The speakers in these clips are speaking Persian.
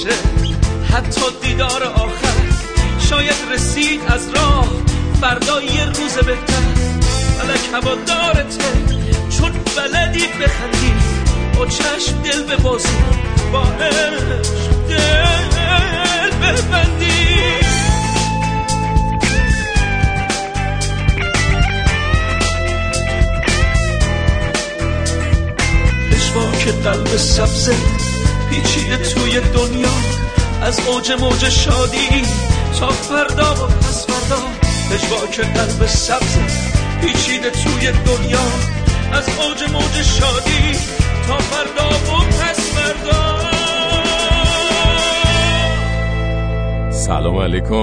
بشه حتی دیدار آخر شاید رسید از راه فردا یه روز بهتر. فلک هوا دارته چون بلدی بخندی. با چشم دل به بازی با دل ببندی. که قلب سبزه پیچیده توی دنیا. از اوج موج شادی تا فردا و پس فردا. که قلب سبزه پیچیده توی دنیا. از اوج موج شادی تا فردا و پس فردا. سلام علیکم.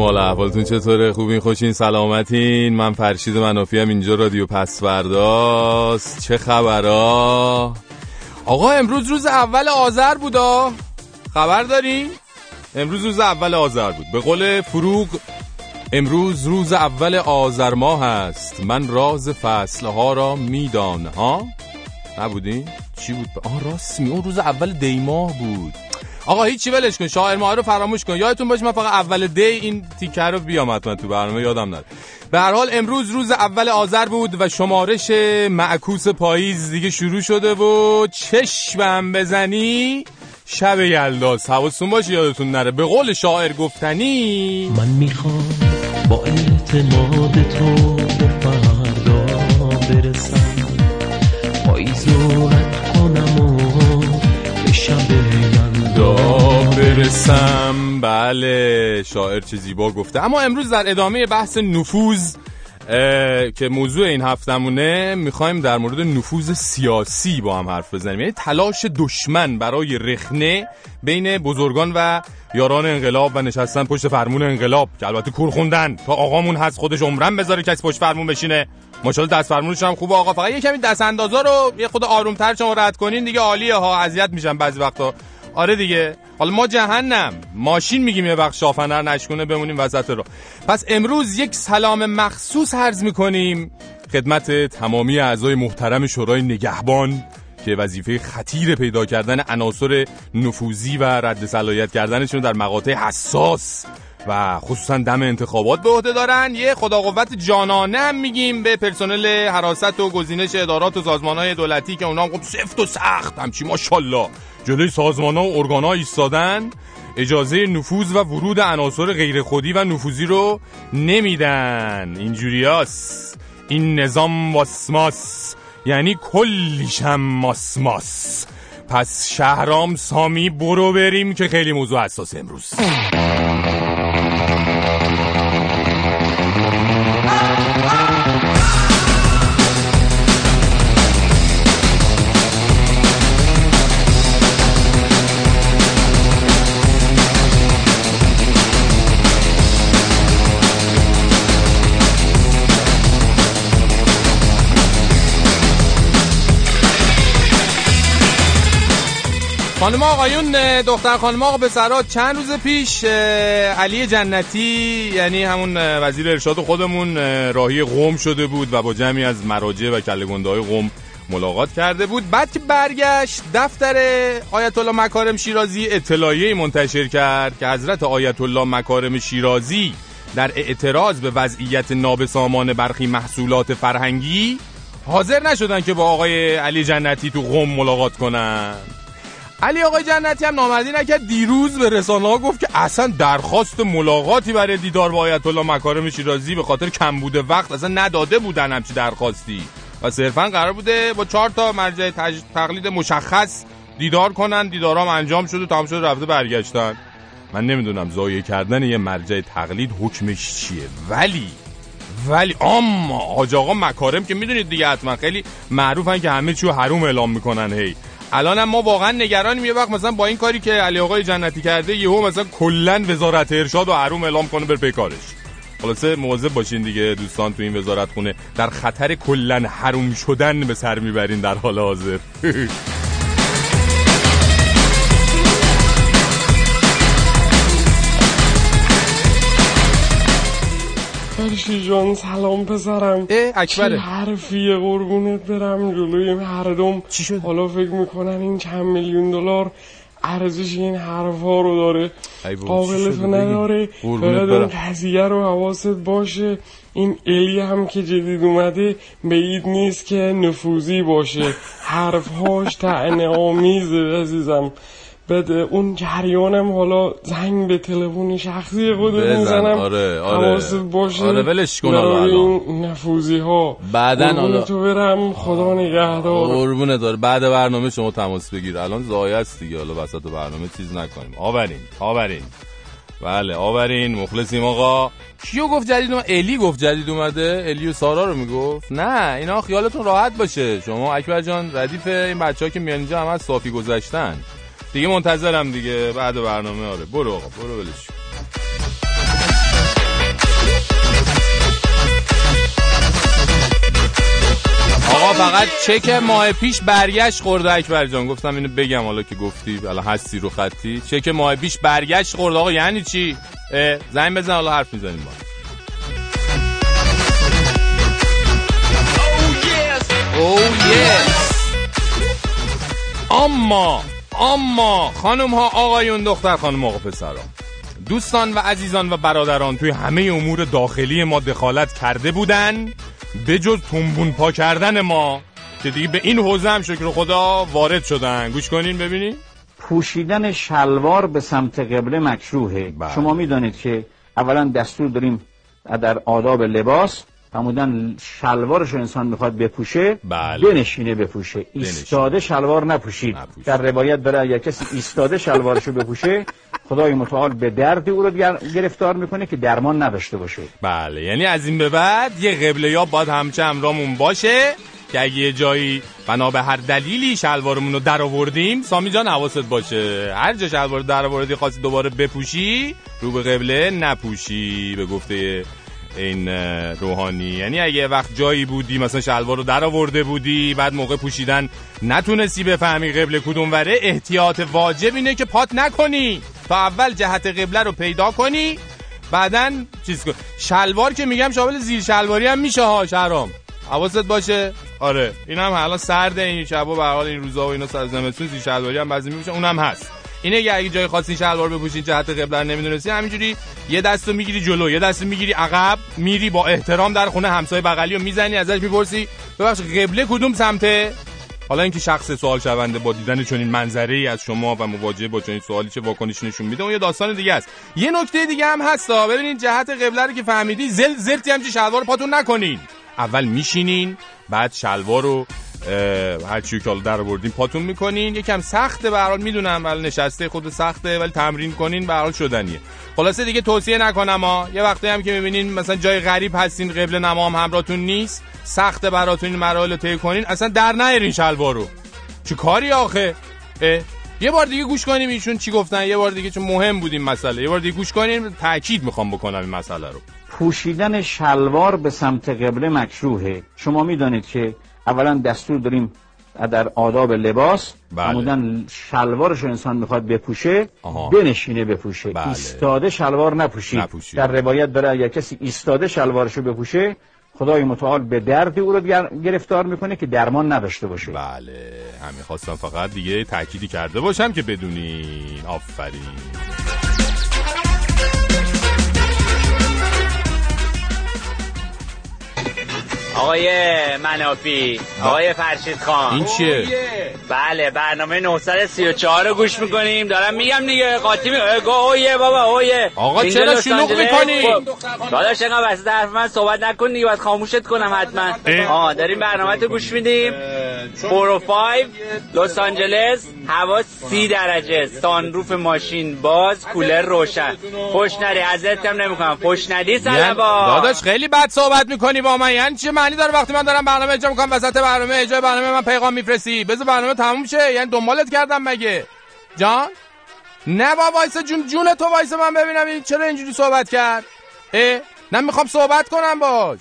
حالا احوالتون چطوره؟ خوبین؟ خوشین؟ سلامتین؟ من فرشید منافی هم اینجا رادیو پس فرداست. چه خبرها آقا امروز روز اول آذر بودا خبر دارین امروز روز اول آذر بود. به قول فروغ امروز روز اول آذر ماه هست من راز فصل ها را میدان ها؟ نبودین چی بود؟ آه راست می اون روز اول دی ماه بود. آقا هیچی ولش کن. شاعر ماه رو فراموش کن. یادتون باشه من فقط اول دی این تیکه رو بیام حتما تو برنامه. یادم نره. به حال امروز روز اول آذر بود و شمارش معکوس پاییز دیگه شروع شده و چشمم بزنی شب یلداز. حواستون باشه یادتون نره. به قول شاعر گفتنی من می‌خوام با اعتماد تو به فردا برسم. بله شاعر چه زیبا گفته. اما امروز در ادامه بحث نفوذ که موضوع این هفتمونه می‌خوایم در مورد نفوذ سیاسی با هم حرف بزنیم. یعنی تلاش دشمن برای رخنه بین بزرگان و یاران انقلاب و نشستن پشت فرمون انقلاب که البته کور خوندن. تا آقامون هست خودش عمرن بذاره کسی پشت فرمون بشینه. ماشاءالله دست فرمونش هم خوبه. آقا فقط یه کمی دست اندازا رو یه خود آرومتر شما رد کنین. دیگه عالیه ها اذیت میشن بعضی وقتا. آره دیگه. حالا ما جهنم. ماشین میگیم یه وقت شافنر نشکنه بمونیم وسط رو. پس امروز یک سلام مخصوص عرض می‌کنیم خدمت تمامی اعضای محترم شورای نگهبان که وظیفه خطیر پیدا کردن عناصر نفوذی و رد صلاحیت کردنشون در مقاطع حساس و خصوصا دم انتخابات به عهده دارن. یه خدا قوت جانانه هم میگیم به پرسنل حراست و گزینش ادارات و سازمان های دولتی که اونا هم سفت و سخت همچی ماشاءالله. جلوی سازمان ها و ارگان ها ایستادن. اجازه نفوذ و ورود عناصر غیر خودی و نفوذی رو نمیدن. اینجوریاست این نظام واسماس. یعنی کلیشم ماسماس. پس شهرام سامی برو بریم که خیلی موضوع حساس امروز. خانم آقایون دختر خانم آقا پسرات چند روز پیش علی جنتی یعنی همون وزیر ارشاد خودمون راهی قوم شده بود و با جمعی از مراجع و کلگنده های قوم ملاقات کرده بود. بعد که برگشت دفتر آیت الله مکارم شیرازی اطلاعیه منتشر کرد که حضرت آیت الله مکارم شیرازی در اعتراض به وضعیت نابسامان برخی محصولات فرهنگی حاضر نشدن که با آقای علی جنتی تو قوم ملاقات کنن. علی آقای جنتی هم نامردی نکرد. دیروز به رسانه ها گفت که اصلا درخواست ملاقاتی برای دیدار با آیت الله مکارم شیرازی به خاطر کم بوده وقت اصلا نداده بودن همچی درخواستی. و صرفا قرار بوده با چهار تا مرجع تقلید مشخص دیدار کنن. دیدارام انجام شده تمام شده رفته برگشتن. من نمی‌دونم ضایع کردن یه مرجع تقلید حکمش چیه. ولی ولی اما آقا مکارم که می‌دونید دیگه حتما خیلی معروفن که همه چیو حروم اعلام می‌کنن هی. الان ما واقعا نگرانیم. یه وقت مثلا با این کاری که علی آقای جنتی کرده یهو مثلا کلا وزارت ارشاد و حروم اعلام کنه بر پیکارش خلاصه مواظب باشین دیگه دوستان تو این وزارت خونه در خطر کلا حروم شدن به سر می‌برین در حال حاضر. فرشی جان سلام پسرم. اه اکبره. چه حرفیه قربونت برم جلوی مردم. چی شد؟ حالا فکر می‌کنن این چند میلیون دلار ارزش این حرفا رو داره. چی قابل؟ نداره فقط برم. اون قضیه رو حواست باشه. این الی هم که جدید اومده بعید نیست که نفوذی باشه. حرفهاش تعنه آمیزه عزیزم. بده. اون جریانم حالا زنگ به تلفن شخصی بزن، می‌زنم. آره، آره. باشه. آره، ولش کن. این نفوذی ها بعدن قربون حالا. تو برم. خدا نگهدار. قربونه داره. بعد برنامه شما تماس بگیر. الان زایه است دیگه. حالا وسط برنامه چیز نکنیم. آورین آورین. بله آورین. مخلصیم آقا. کیو گفت جدید اومد؟ الی گفت جدید اومده. الی و سارا رو می‌گفت. نه اینا خیالتون راحت باشه. شما اکبر جان ردیف این بچه ها که میان اینجا از صافی گذشتن. دیگه منتظرم دیگه. بعد برنامه آره. برو آقا برو ولش کن. آقا فقط چک ماه پیش برگشت خورده. اکبر جان گفتم اینو بگم حالا که گفتی. الان هستی رو خطی. چک ماه پیش برگشت خورده. آقا یعنی چی؟ زنگ بزن حالا حرف می‌زنیم با هم. Oh yes. اما اما خانم ها آقایون دختر خانم آقا پسران دوستان و عزیزان و برادران توی همه امور داخلی ما دخالت کرده بودن به جز تنبون پا کردن ما که دیگه به این حوزه هم شکر خدا وارد شدن. گوش کنین ببینین. پوشیدن شلوار به سمت قبله مکروهه. بله. شما می‌دانید که اولا دستور داریم در آداب لباس فرمودن شلوارش رو انسان می‌خواد بپوشه بله. بنشینه بپوشه. ایستاده شلوار نپوشید. نپوشید. در روایت داره اگر کسی ایستاده شلوارش رو بپوشه خدای متعال به درد او رو گر- گرفتار می‌کنه که درمان نداشته باشه. بله. یعنی از این به بعد یه قبله یا باید همچه همرامون باشه که اگه یه جایی بنا به هر دلیلی شلوارمون رو در آوردیم سامی جان حواست باشه. هر جا شلوار در آوردی خواستی دوباره بپوشی رو به قبله نپوشی به گفته این روحانی. یعنی اگه وقت جایی بودی مثلا شلوار رو در آورده بودی بعد موقع پوشیدن نتونستی بفهمی قبله کدوم وره احتیاط واجب اینه که پات نکنی. تا اول جهت قبله رو پیدا کنی بعدا چیز کن. شلوار که میگم شامل زیر شلواری هم میشه ها شهرام. حواست باشه؟ آره. این هم الان سرده این شبا به حال این روزا و اینا سر زیر شلواری هم بعضی میپوشن اونم هست. اینه که اگه جای خاصی شلوار بپوشین جهت قبله رو نمی‌دونستی همینجوری یه دستو می‌گیری جلو یه دستو می‌گیری عقب میری با احترام در خونه همسایه بغلی می‌زنی ازش می‌پرسی ببخش قبله کدوم سمته؟ حالا اینکه شخص سوال شونده با دیدن چنین منظره ای از شما و مواجهه با چنین سوالی چه واکنشی نشون میده اون یه داستان دیگه است. یه نکته دیگه هم هستا ببینید جهت قبله رو که فهمیدی زل زلتی هم شلوار پاتون نکنین. اول میشینین بعد شلوار رو هر چی که حالا در آوردین پاتون می‌کنین. یکم سخته به هر می‌دونم ولی نشسته خود سخته ولی تمرین کنین به حال شدنیه. خلاصه دیگه توصیه نکنم ها. یه وقتی هم که می‌بینین مثلا جای غریب هستین قبل نما هم همراهتون نیست سخته براتون این مراحل رو طی کنین. اصلا در نیارین شلوار رو. چه کاری آخه؟ اه؟ یه بار دیگه گوش کنیم ایشون چی گفتن. یه بار دیگه چون مهم بود این مسئله. یه بار دیگه گوش کنیم تاکید می‌خوام بکنم این مسئله رو. پوشیدن شلوار به سمت قبله مکروهه. شما می‌دانید که اولا دستور داریم در آداب لباس بله. فرمودن شلوارش رو انسان می‌خواد بپوشه آها. بنشینه بپوشه بله. ایستاده شلوار نپوشید نپوشید. در روایت داره اگر کسی ایستاده شلوارش رو بپوشه خدای متعال به درد او رو گر- گرفتار می‌کنه که درمان نداشته باشه بله همین خواستم فقط دیگه تأکیدی کرده باشم که بدونین آفرین آقای منافی آقای فرشید خان این چیه؟ بله برنامه 934 رو گوش می‌کنیم دارم میگم دیگه قاطی می گو اویه بابا اویه آقا چرا شلوغ. می‌کنی؟ خب، داداش اینقدر وسط حرف من صحبت نکن دیگه باید خاموشت کنم حتما. آه داریم برنامه تو گوش میدیم 4 و 5 لس آنجلس هوا سی درجه سانروف ماشین باز کولر روشن. خوش نری ازت هم نمی‌کنم. خوش ندی یعنی سلبا داداش خیلی بد صحبت می‌کنی با من. یعنی چه معنی داره وقتی من دارم برنامه اجرا می‌کنم وسط برنامه اجرا برنامه من پیغام میفرستی. بذار برنامه تموم شه. یعنی دنبالت کردم مگه. جان؟ نه بابا وایسا جون جون تو وایسا من ببینم این چرا اینجوری صحبت کرد. اه؟ نه می‌خوام صحبت کنم باش.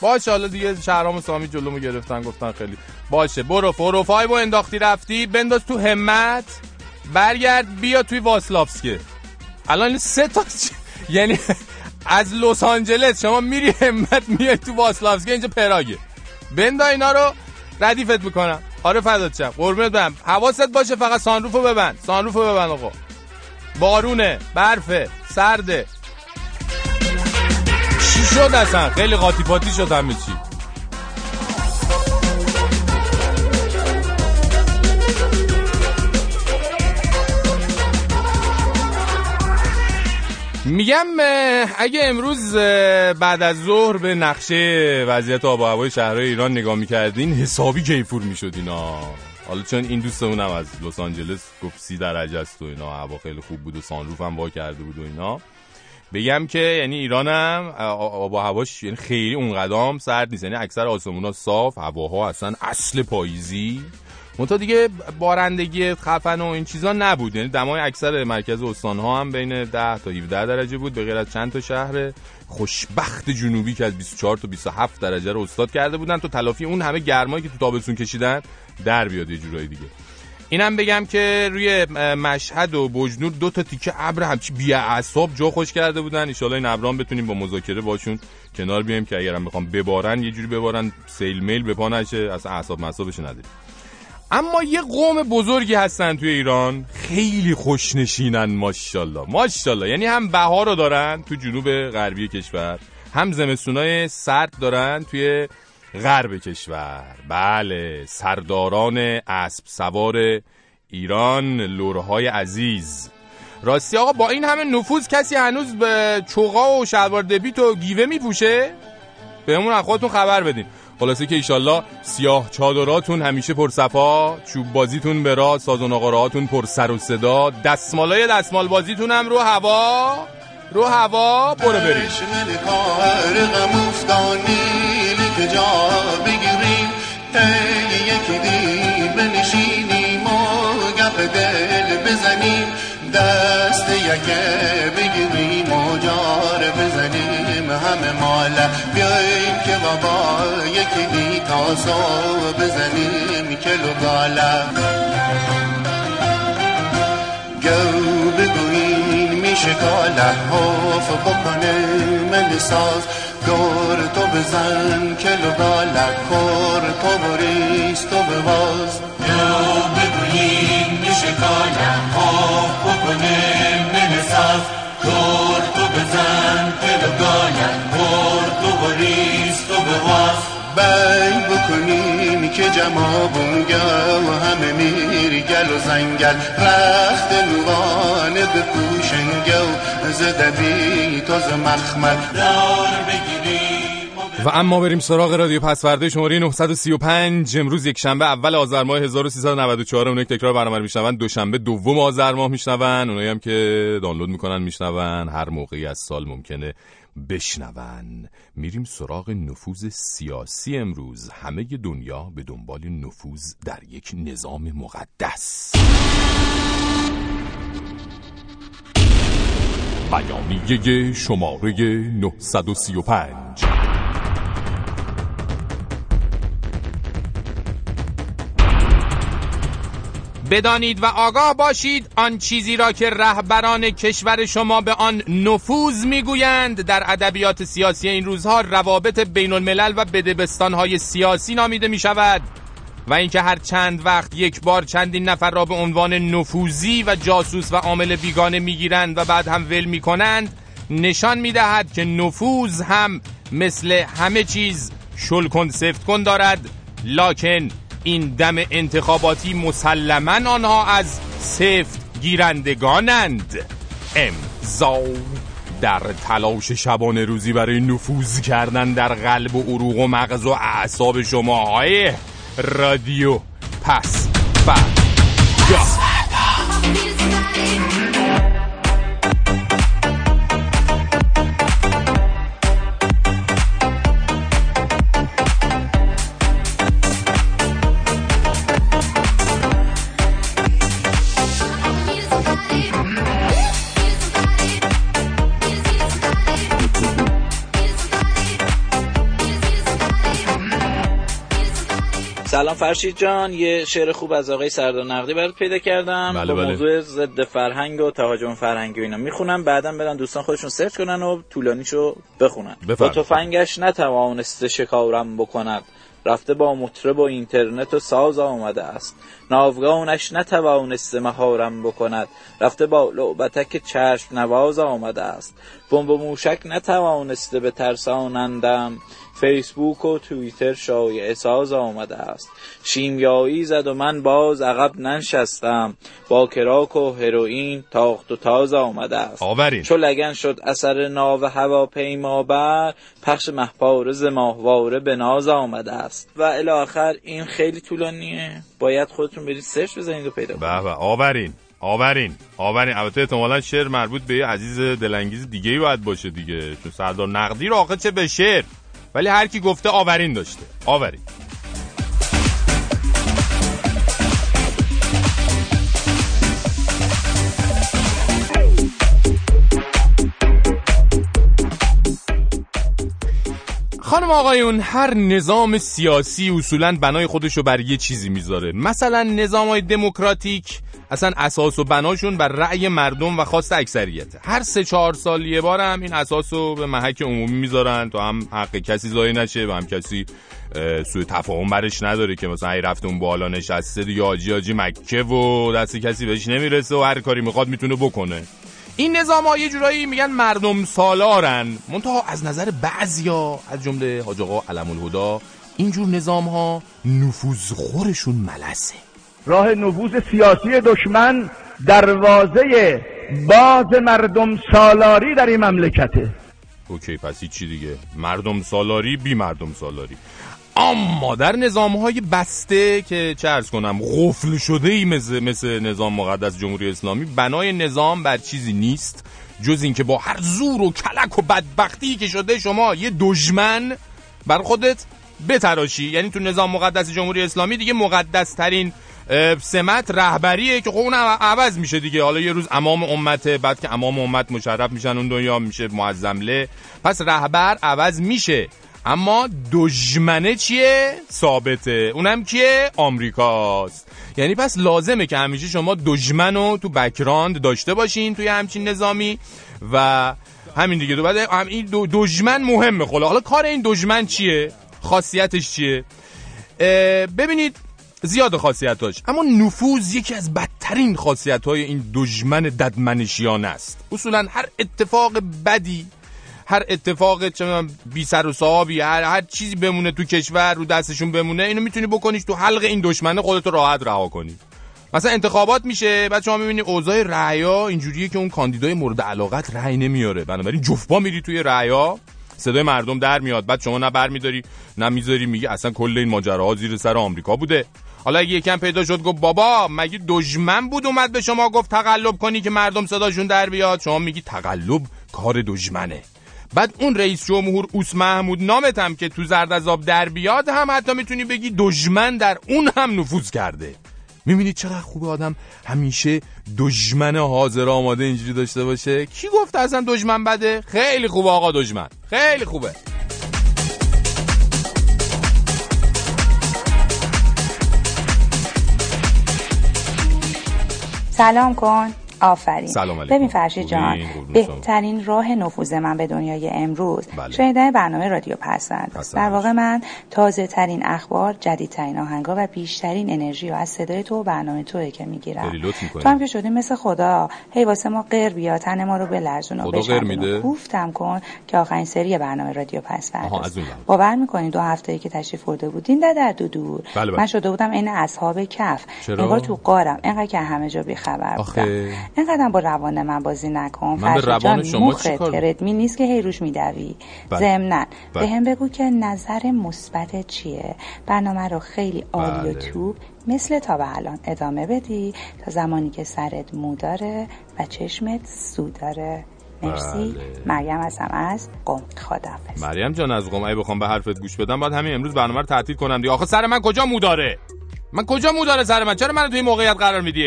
باشه حالا دیگه شهرام و سامی جلومو گرفتن گفتن خیلی باشه برو فور و انداختی رفتی. بنداز تو همت. برگرد بیا توی واسلافسکه. الان سه تا یعنی از لس آنجلس شما میری همت میای تو واسلافسکی اینجا پراگه. بندا اینا رو ردیفت می‌کنم. آره فدات شم. قربونت برم. حواست باشه فقط سانروفو ببند. سانروفو ببند آقا. بارونه برفه سرده. چی شد اصلا؟ خیلی قاطی پاتی شد همه چی. میگم اگه امروز بعد از ظهر به نقشه وضعیت آب و هوای شهرهای ایران نگاه می‌کردین حسابی کیفور می‌شد اینا. حالا چون این دوستمون هم از لس آنجلس گفت سی درجه است و اینا هوا خیلی خوب بود و سانروف هم وا کرده بود و اینا. بگم که یعنی ایرانم آب و هواش یعنی خیلی اون قدم سرد نیست. یعنی اکثر آسمونا صاف هواها اصلا اصل پاییزی. منتها دیگه بارندگی خفن و این چیزا نبود. یعنی دمای اکثر مرکز استان ها هم بین 10 تا 17 درجه بود به غیر از چند تا شهر خوشبخت جنوبی که از 24 تا 27 درجه رو استاد کرده بودن. تو تلافی اون همه گرمایی که تو تابستون کشیدن در بیاد یه جورایی دیگه. اینم بگم که روی مشهد و بجنور دو تا تیکه ابر همچی بی اعصاب جا خوش کرده بودن. ان این ابرام بتونیم با مذاکره باشون کنار بیایم که اگرم بخوام ببارن یه جوری ببارن سیل میل به پا نشه اصلا اعصاب مصابش نداریم. اما یه قوم بزرگی هستن توی ایران. خیلی خوشنشینن ماشاءالله. ماشاءالله. یعنی هم بهار رو دارن تو جنوب غربی کشور هم زمستونای سرد دارن توی غرب کشور. بله سرداران اسب سوار ایران لورهای عزیز. راستی آقا با این همه نفوذ کسی هنوز به چوغا و شلوار دبیت و گیوه میپوشه؟ بهمون از خودتون خبر بدین. خلاصه که ایشالله سیاه چادراتون همیشه پرصفا چوب بازیتون به راه سازون آقارهاتون پر سر و صدا. دستمالای دستمال بازیتون هم رو هوا رو هوا برو افتانی که بگیریم. و بزنیم. دست و جار بزنیم. همه ماله بیاییم بابا یکی دی تاسو بزنیم کلو بالا. گو بگوین میشه کاله حاف بکنه من ساز. دور تو بزن کلو بالا کور تو بریز تو بواز گو بگوین میشه کاله حاف بکنه بنگ بکنیم که جمابونگا و همه میر گل و زنگل. رخت نوانه بپوشنگا زدبی تاز مخمل. دار بگیریم. و اما بریم سراغ رادیو پسورده شماره 935 امروز یک شنبه اول آذر ماه 1394 اونایی که تکرار برنامه رو میشنون. دوشنبه دوم آذر ماه میشنون. اونایی هم که دانلود می‌کنن میشنون. هر موقعی از سال ممکنه بشنون. میریم سراغ نفوذ سیاسی امروز. همه دنیا به دنبال نفوذ در یک نظام مقدس. بیانیه شماره 935 بدانید و آگاه باشید آن چیزی را که رهبران کشور شما به آن نفوذ می‌گویند در ادبیات سیاسی این روزها روابط بین الملل و بدبستانهای سیاسی نامیده می شود و اینکه هر چند وقت یک بار چندین نفر را به عنوان نفوذی و جاسوس و عامل بیگانه می‌گیرند و بعد هم ول می‌کنند نشان می‌دهد که نفوذ هم مثل همه چیز شل کن سفت کن دارد لکن این دم انتخاباتی مسلما آنها از سفت گیرندگانند. امضا در تلاش شبانه روزی برای نفوذ کردن در قلب و عروق و مغز و اعصاب شماهای رادیو پس فردا. سلام فرشید جان یه شعر خوب از آقای سردار نقدی برات پیدا کردم. بله، با بله. موضوع ضد فرهنگ و تهاجم فرهنگی و اینا می‌خونم. بعدا برن دوستان خودشون سرچ کنن و طولانیشو بخونن. با بفرمایید. تفنگش نتوانسته شکارم بکند. رفته با مطرب و اینترنت و ساز آمده است. ناوگانش نتوانسته مهارم بکند. رفته با لعبتک چشم نواز آمده است. بمب و موشک نتوانسته به ترسانندم. فیسبوک و توییتر شایع ساز آمده است. شیمیایی زد و من باز عقب ننشستم. با کراک و هروئین تاخت و تاز آمده است. آورین. چو لگن شد اثر ناو هواپیما بر پخش محپارز ماهواره به ناز آمده است. و الی آخر این خیلی طولانیه. باید خودتون برید سرچ بزنید و پیدا کنید. به به. آورین. آورین. آورین. البته احتمالا شعر مربوط به یه عزیز دلانگیز دیگه ای باید باشه دیگه. چون سردار نقدی رو آخه چه به شعر؟ ولی هر کی گفته آورین داشته. آورین. خانم آقایون هر نظام سیاسی اصولا بنای خودشو بر یه چیزی می‌ذاره. مثلا نظام های دموکراتیک اصلا اساس و بناشون بر رأی مردم و خواست اکثریت. هر سه چهار سال یه بار هم این اساس رو به محک عمومی می‌ذارن تا هم حق کسی ضایع نشه و هم کسی سوء تفاهم برش نداره که مثلا ای رفته اون بالا نشسته یا آجی آجی مکه و دست کسی بهش نمی‌رسه و هر کاری می‌خواد می‌تونه بکنه. این نظام یه جورایی میگن مردم سالارن. منتها از نظر بعضیا از جمله حاج آقا علم الهدا اینجور نظام ها نفوذ خورشون ملسه. راه نفوذ سیاسی دشمن دروازه باز مردم سالاری در این مملکته. اوکی پس چی دیگه. مردم سالاری بی مردم سالاری. اما در نظام های بسته که چه ارز کنم غفل شده ای مثل, مثل نظام مقدس جمهوری اسلامی بنای نظام بر چیزی نیست. جز اینکه با هر زور و کلک و بدبختی که شده شما یه دشمن بر خودت بتراشی. یعنی تو نظام مقدس جمهوری اسلامی دیگه مقدس ترین سمت رهبریه که خب اون عوض میشه دیگه. حالا یه روز امام امته بعد که امام امت مشرف میشن اون دنیا میشه معظمله پس رهبر عوض میشه. اما دشمنه چیه؟ ثابته. اونم کیه؟ آمریکاست. یعنی پس لازمه که همیشه شما دشمن رو تو بکراند داشته باشین توی همچین نظامی و همین دیگه. بعد هم این دو- دشمن مهمه خلا حالا کار این دشمن چیه؟ خاصیتش چیه؟ ببینید زیاد خاصیتاش. اما نفوذ یکی از بدترین خاصیت های این دشمن ددمنشیانه است. اصولا هر اتفاق بدی هر اتفاق چه بی سر و صاحبی هر هر چیزی بمونه تو کشور رو دستشون بمونه اینو می‌تونی بکنیش تو حلق این دشمنه خودتو راحت رها کنی. مثلا انتخابات میشه بعد شما می‌بینی اوضاع رعیا اینجوریه که اون کاندیدای مورد علاقت رأی نمیاره. بنابراین جفبا میری توی رعیا صدای مردم در میاد بعد شما نه برمیداری نه می‌ذاری میگی اصلا کل این ماجراها زیر سر آمریکا بوده. حالا اگه یکم پیدا شد گفت بابا مگه دشمن بود اومد به شما گفت تقلب کنی که مردم صداشون در بیاد؟ شما میگی تقلب کار دشمنه. بعد اون رئیس جمهور اوس محمود نامت هم که تو زرد از آب در بیاد هم حتی می‌تونی بگی دشمن در اون هم نفوذ کرده. می‌بینید چقدر خوبه آدم همیشه دشمن حاضر آماده اینجوری داشته باشه؟ کی گفت اصلا دشمن بده؟ خیلی خوبه آقا دشمن. خیلی خوبه. سلام کن. آفرین سلام علیکم. ببین فرشی جان. بهترین راه نفوذ من به دنیای امروز بله. شنیدن برنامه رادیو پسند در. واقع من تازه ترین اخبار جدیدترین آهنگا و بیشترین انرژی رو از صدای تو و برنامه توه که می‌گیرم می‌کنی. تو هم که شدی مثل خدا هی واسه ما غیر بیا تن ما رو بلرزون و؟ و کوفتم کن که آخرین سری برنامه رادیو پسند. باور می‌کنین دو هفته ای که تشریف برده بودین در در دو دور بله، بله. من شده بودم عین اصحاب کف چرا؟ انگار تو قارم انقدر که همه جا بیخبر. بودم اینقدر با روان من بازی نکن من به روان شما مخت چیکار؟ تردمی نیست که هی روش میدوی بله. ضمنا. به هم بگو که نظر مثبت چیه برنامه رو خیلی عالی و. توب مثل تا به الان ادامه بدی تا زمانی که سرت مو داره و چشمت سو داره مرسی بله. مریم هستم از قم خدافز مریم جان از قم اگه بخوام به حرفت گوش بدم باید همین امروز برنامه رو تعطیل کنم دیگه آخه سر من کجا مو داره من کجا مو داره سر من چرا منو توی موقعیت قرار میدی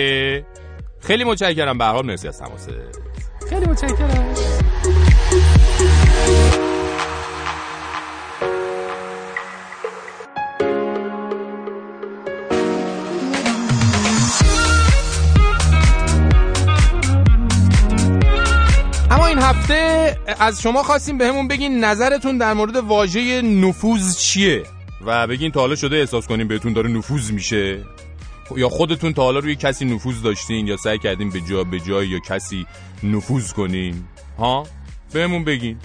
خیلی متشکرم. به هر حال مرسی از تماست خیلی متشکرم. هفته از شما خواستیم بهمون بگین نظرتون در مورد واژه نفوذ چیه؟ و بگین تا حالا شده احساس کنین بهتون داره نفوذ میشه. یا خودتون تا حالا روی کسی نفوذ داشتین یا سعی کردین به جا به جای یا کسی نفوذ کنین؟ ها؟ بهمون بگین.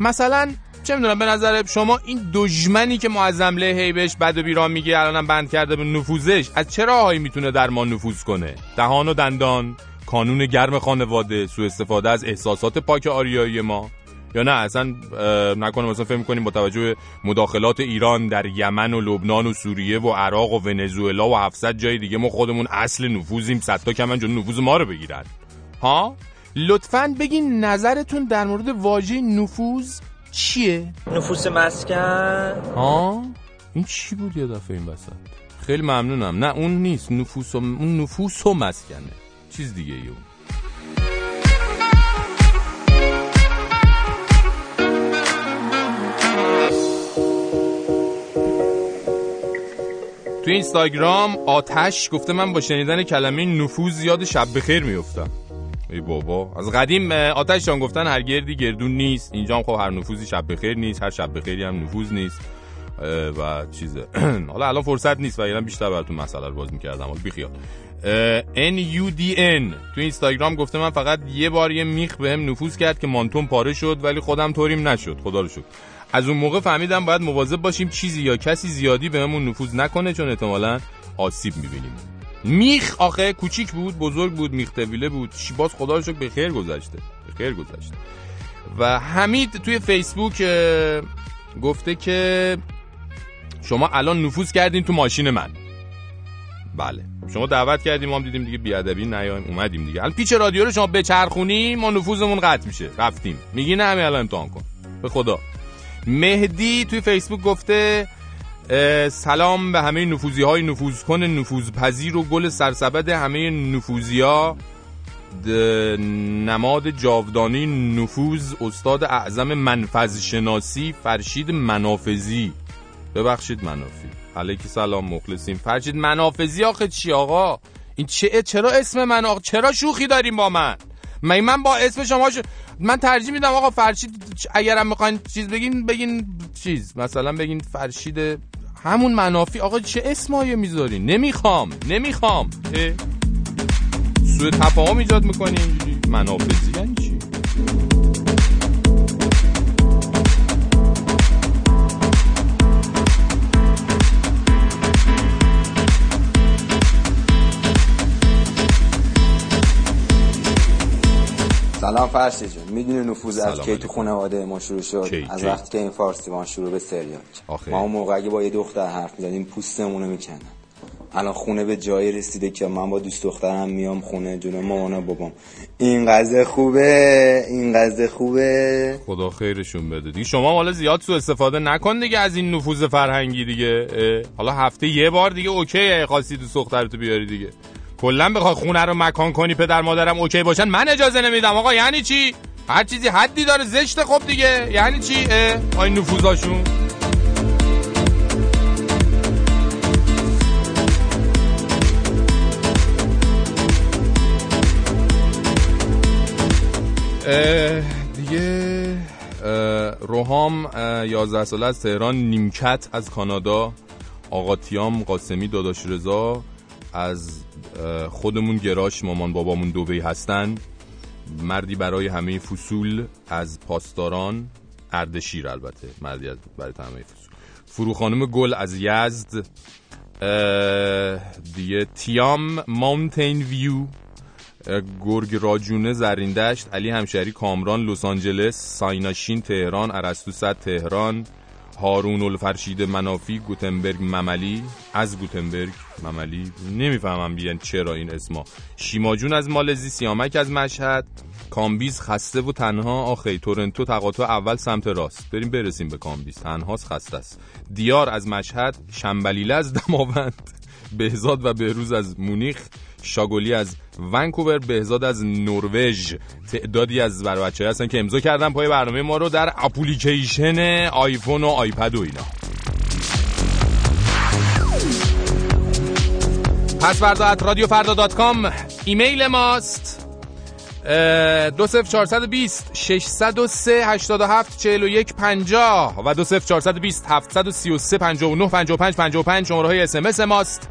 مثلا چه می‌دونم به نظر شما این دژمنی که معظم هی بهش بد و بیران میگه الانم بند کرده به نفوذش از چه راهایی می‌تونه در ما نفوذ کنه؟ دهان و دندان کانون گرم خانواده سوء استفاده از احساسات پاک آریایی ما. یا نه؟ اصلا نکنه مثلا فکر کنیم با توجه به مداخلات ایران در یمن و لبنان و سوریه و عراق و ونزوئلا و 700 جای دیگه ما خودمون اصل نفوذیم صد تا کمن جلو نفوذ ما رو بگیرن. ها؟ لطفا بگین نظرتون در مورد واژه نفوذ چیه؟ نفوس مسکن. ها؟ این چی بود یه دفعه این وسط؟ خیلی ممنونم. نه اون نیست. نفوس و... اون نفوس و مسکنه. چیز دیگه ای اون. تو اینستاگرام آتش گفته من با شنیدن کلمه نفوذ یاد شب بخیر میفتم ای بابا. از قدیم آتش جان گفتن هر گردی گردون نیست. اینجا هم خب هر نفوذی شب بخیر نیست هر شب بخیری هم نفوذ نیست. و چیزه. حالا الان فرصت نیست و اینا بیشتر براتون مسئله رو باز می‌کردم. حالا بیخیال. NUDN تو اینستاگرام گفته من فقط یه بار یه میخ بهم نفوذ کرد که مانتون پاره شد ولی خودم طوریم نشد. خدا رو شکر. از اون موقع فهمیدم باید مواظب باشیم چیزی یا کسی زیادی بهمون نفوذ نکنه چون احتمالاً آسیب می‌بینیم. میخ آخه کوچیک بود بزرگ بود میخ طویله بود. باز خدا رو به خیر گذشته به خیر گذشته. و حمید توی فیسبوک گفته که شما الان نفوذ کردین تو ماشین من. بله. شما دعوت کردیم ما هم دیدیم دیگه بیادبی نیایم اومدیم دیگه. الان پیچ رادیو رو شما بچرخونی ما نفوذمون قطع میشه. رفتیم. میگی نه همین الان امتحان کن. به خدا. مهدی توی فیسبوک گفته سلام به همه نفوزی های نفوذ کن پذیر و گل سرسبد همه نفوزی ها نماد جاودانی نفوذ استاد اعظم منفذ شناسی فرشید منافذی. ببخشید منافی. علیکی سلام مخلصیم. فرشید منافذی آخه چی آقا؟ این چه چرا اسم من آقا چرا شوخی داریم با من؟ من من با اسم شما شو... من ترجیح میدم آقا فرشید اگرم می‌خواین چیز بگین بگین چیز. مثلا بگین فرشید همون منافی. آقا چه اسمایی می‌ذارین نمی‌خوام نمی‌خوام. سوء تفاهم ایجاد می‌کنی اینجوری. منافذی یعنی چی؟ سلام فرشی جون. می‌دونی نفوذ از کی تو خانواده ما شروع شد؟ کی؟ از؟ وقتی که این فارسیوان شروع به سریال. ما اون موقع اگه با یه دختر حرف می‌زدیم پوستمون رو می‌کنن الان خونه به جایی رسیده که من با دوست دخترم میام خونه. جلو مامان و بابام. این قضیه خوبه؟ این قضیه خوبه؟ خدا خیرشون بده. دیگه شما حالا زیاد سو استفاده نکن دیگه از این نفوذ فرهنگی دیگه. حالا هفته یه بار دیگه اوکی خواستی دوست دخترتو بیاری دیگه. کلا بخوای خونه رو مکان کنی پدر مادرم اوکی باشن من اجازه نمیدم. آقا یعنی چی؟ هر چیزی حدی داره زشته خب دیگه. یعنی چی؟ اه آی نفوذاشون. دیگه روهام اه، 11 ساله از تهران نیمکت از کانادا آقا تیام قاسمی داداش رضا از خودمون گراش مامان بابامون دوبی هستن. مردی برای همه فصول از پاسداران اردشیر البته مردی برای همه فصول. فرو خانم گل از یزد دیگه تیام ماونتین ویو گرگ راجونه زریندشت علی همشهری کامران لس آنجلس سایناشین تهران ارسطو تهران هارون الفرشید منافی گوتنبرگ مملی. از گوتنبرگ مملی نمی‌فهمم بیان چرا این اسما شیماجون از مالزی سیامک از مشهد. کامبیز خسته و تنها. آخی تورنتو تقاطع اول سمت راست. بریم برسیم به کامبیز. تنهاست خسته است. دیار از مشهد شنبلیله از دماوند. بهزاد و بهروز از مونیخ. شاگلی از ونکوور بهزاد از نروژ. تعدادی از بچه هستن که امضا کردن پای برنامه ما رو در اپلیکیشن آیفون و آیپد و اینا. پس فردا at رادیو فردا dot com. ایمیل ماست. دو صفر چهارصد و بیست ششصد و سه هشتاد و هفت چهل و یک پنجاه و دو صفر چهارصد و بیست هفتصد و سی و سه پنجاه و نه پنجاه و پنج پنجاه و پنج. شماره های اسمس ماست.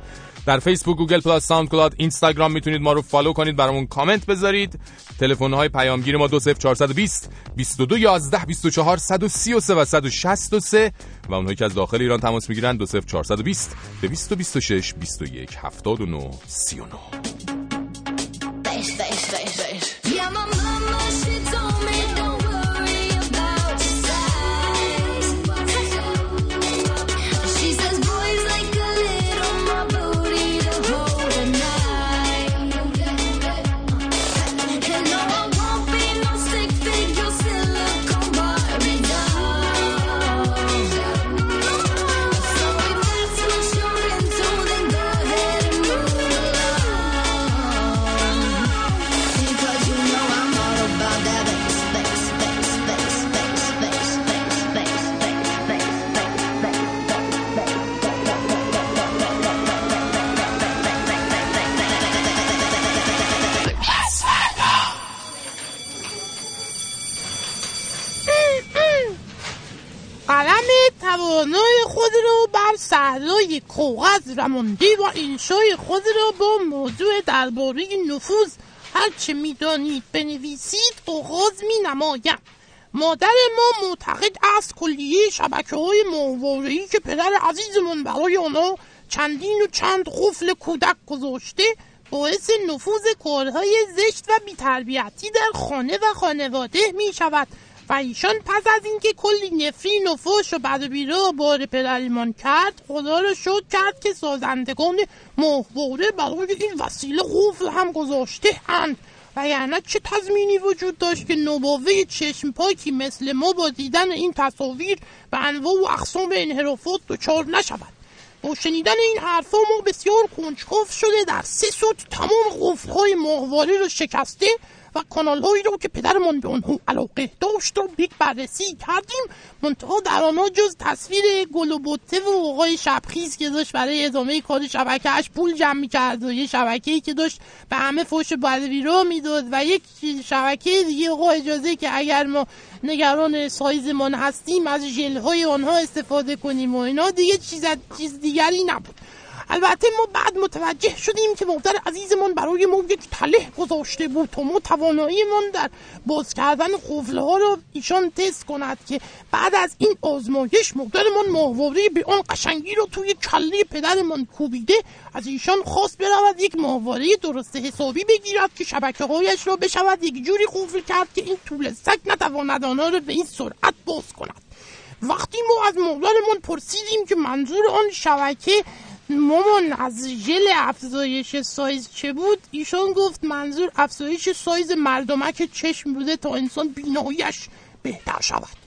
در فیسبوک گوگل پلاس ساوند کلاد اینستاگرام می‌تونید ما رو follow کنید برامون کامنت بذارید. تلفن های پیامگیر ما 20420 22 11 24 133 و 163 و اونهایی که از داخل ایران تماس می‌گیرن 20420 226 21 79 39 کاغذ رمانده و انشای خود را با موضوع درباره نفوذ هرچه می‌دانید بنویسید آغاز می نمایم مادر ما معتقد است کلیه شبکه های که پدر عزیزمان برای آنها چندین و چند قفل کودک گذاشته باعث نفوذ کارهای زشت و بیتربیتی در خانه و خانواده می شود و ایشان پس از اینکه کلی نفرین و فوش و بد و بیرا بار پدرمان کرد خدا را شد کرد که سازندگان ماهواره برای این وسیله قفل هم گذاشته اند و یعنی چه تضمینی وجود داشت که نوباوه چشم پاکی مثل ما با دیدن این تصاویر به انواع و اقسام انحرافات دچار نشود. با شنیدن این حرفا ما بسیار کنجکاو شده در سه سوت تمام قفلهای ماهواره را شکسته و کانال هایی رو که پدرمان به آنها علاقه داشت رو یک بررسی کردیم. منتها در آنها جز تصویر گل و بطه و آقای شبخیز که داشت برای ادامه کار شبکهش پول جمع می‌کرد و یه شبکه‌ای که داشت به همه فوش بدوی رو می‌داد و یک شبکه دیگه آقا اجازه که اگر ما نگران سایزمان هستیم از ژل های آنها استفاده کنیم و اینا. دیگه چیز چیز دیگری نبود. البته ما بعد متوجه شدیم که مادر عزیزمان برای ما یک تله گذاشته بود تا ما تواناییمان در باز کردن قفله ها را ایشان تست کند که بعد از این آزمایش مادرمان ماهواره به آن قشنگی را توی کله پدرمان کوبیده از ایشان خواست برود یک ماهواره درست حسابی بگیرد که شبکه هایش را بشود یک جوری قفل کرد که این طول سگ نتواند آنها را به این سرعت باز کند. وقتی ما از مادرمان پرسیدیم که منظور آن شبکه مامان از ژل افزایش سایز چه بود؟ ایشان گفت منظور افزایش سایز مردمک چشم بوده تا انسان بیناییش بهتر شود.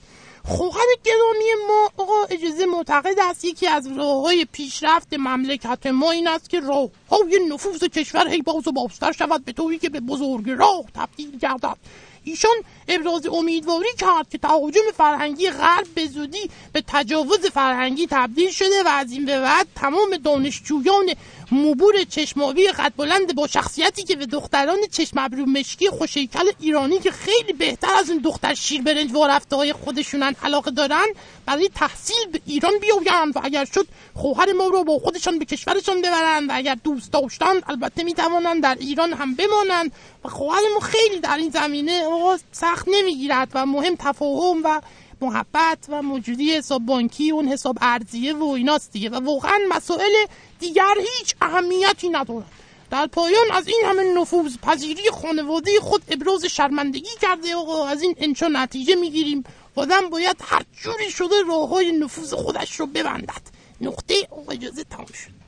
خواهر گرامی ما آقا اجازه معتقد است یکی از راه های پیشرفت مملکت ما این است که راه های نفوذ کشور هی باز و بازتر شود به طوری که به بزرگ راه تبدیل گردد. ایشان ابراز امیدواری کرد که تهاجم فرهنگی غرب به زودی به تجاوز فرهنگی تبدیل شده و از این به بعد تمام دانشجویان مبور چشماوی قد بلند با شخصیتی که به دختران چشم ابرو مشکی خوشیکل ایرانی که خیلی بهتر از اون دختر شیر برنج و رفته های خودشونن علاقه دارن برای تحصیل به ایران بیایند و اگر شد خواهر ما رو با خودشان به کشورشان ببرند و اگر دوست داشتند البته می‌توانند در ایران هم بمانند و خواهر ما خیلی در این زمینه آقا سخت نمی‌گیرد و مهم تفاهم و محبت و موجودی حساب بانکی اون حساب ارزیه و ایناست دیگه. و واقعا مسائل دیگر هیچ اهمیتی ندارد در پایان از این همه نفوذ پذیری خانواده خود ابراز شرمندگی کرده. آقا از این انشا نتیجه می‌گیریم. آدم باید هر جوری شده راه های نفوذ خودش رو ببندد. نقطه آقا اجازه تمام شد.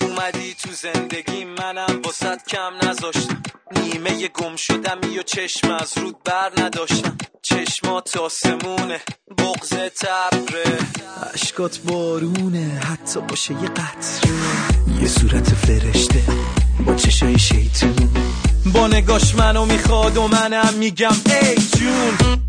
اومدی تو زندگی منم واسد کم نذاشتم. نیمه گم شدم یا چشم از رود بر نداشتم. چشمات آسمونه بغز تبره. اشکات بارونه حتی باشه یه قطره. یه صورت فرشته با چشای شیطون. با نگاش منو می‌خواد و منم میگم ای جون.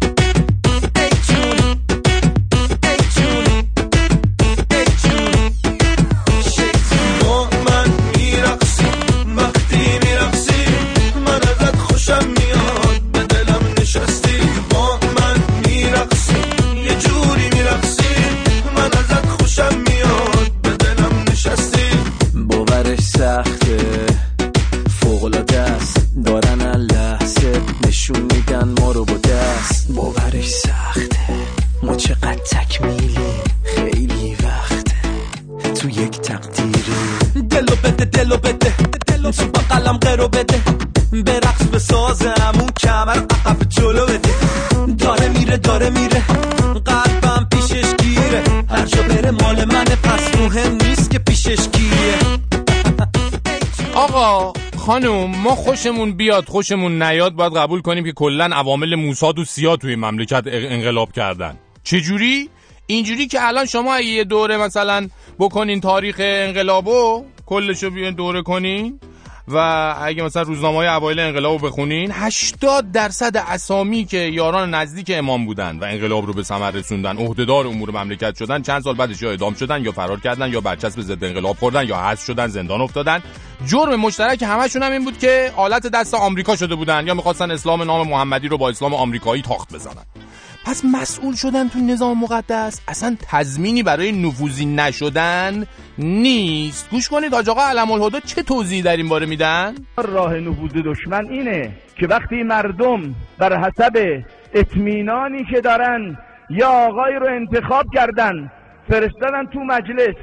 خانم ما خوشمون بیاد خوشمون نیاد باید قبول کنیم که کلا عوامل موساد و سیاه توی مملکت انقلاب کردن. چجوری؟ اینجوری که الان شما یه دوره مثلا بکنین تاریخ انقلابو کلشو بیاین دوره کنین؟ و اگه مثلا روزنامه های اوایل انقلاب رو بخونین 80 درصد اسامی که یاران نزدیک امام بودن و انقلاب رو به ثمر رسوندن عهدهدار امور مملکت شدن چند سال بعدش یا اعدام شدن یا فرار کردن یا برچسب ضد انقلاب خوردن یا حذف شدن زندان افتادن. جرم مشترک همشون هم این بود که آلت دست آمریکا شده بودن یا می‌خواستن اسلام نام محمدی رو با اسلام آمریکایی تاخت بزنن. پس مسئول شدن تو نظام مقدس؟ اصلا تضمینی برای نفوذی نشدن نیست. گوش کنید آج آقا علم چه توضیحی در این باره میدن؟ راه نفوذ دشمن اینه که وقتی مردم بر حسب اطمینانی که دارن یا آقای رو انتخاب کردن فرستادن تو مجلس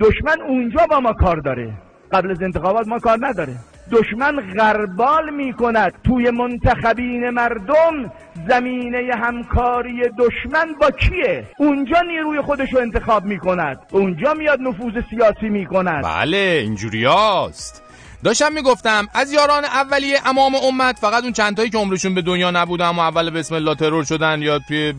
دشمن اونجا با ما کار داره. قبل از انتخابات ما کار نداره. دشمن غربال می کند توی منتخبین مردم زمینه همکاری دشمن با کیه؟ اونجا نیروی خودش رو انتخاب می کند اونجا میاد نفوذ سیاسی می کند بله اینجوریاست داشتم می‌گفتم از یاران اولیه امام امت فقط اون چندتایی که عمرشون به دنیا نبودن اما اول بسم الله ترور شدن یا توی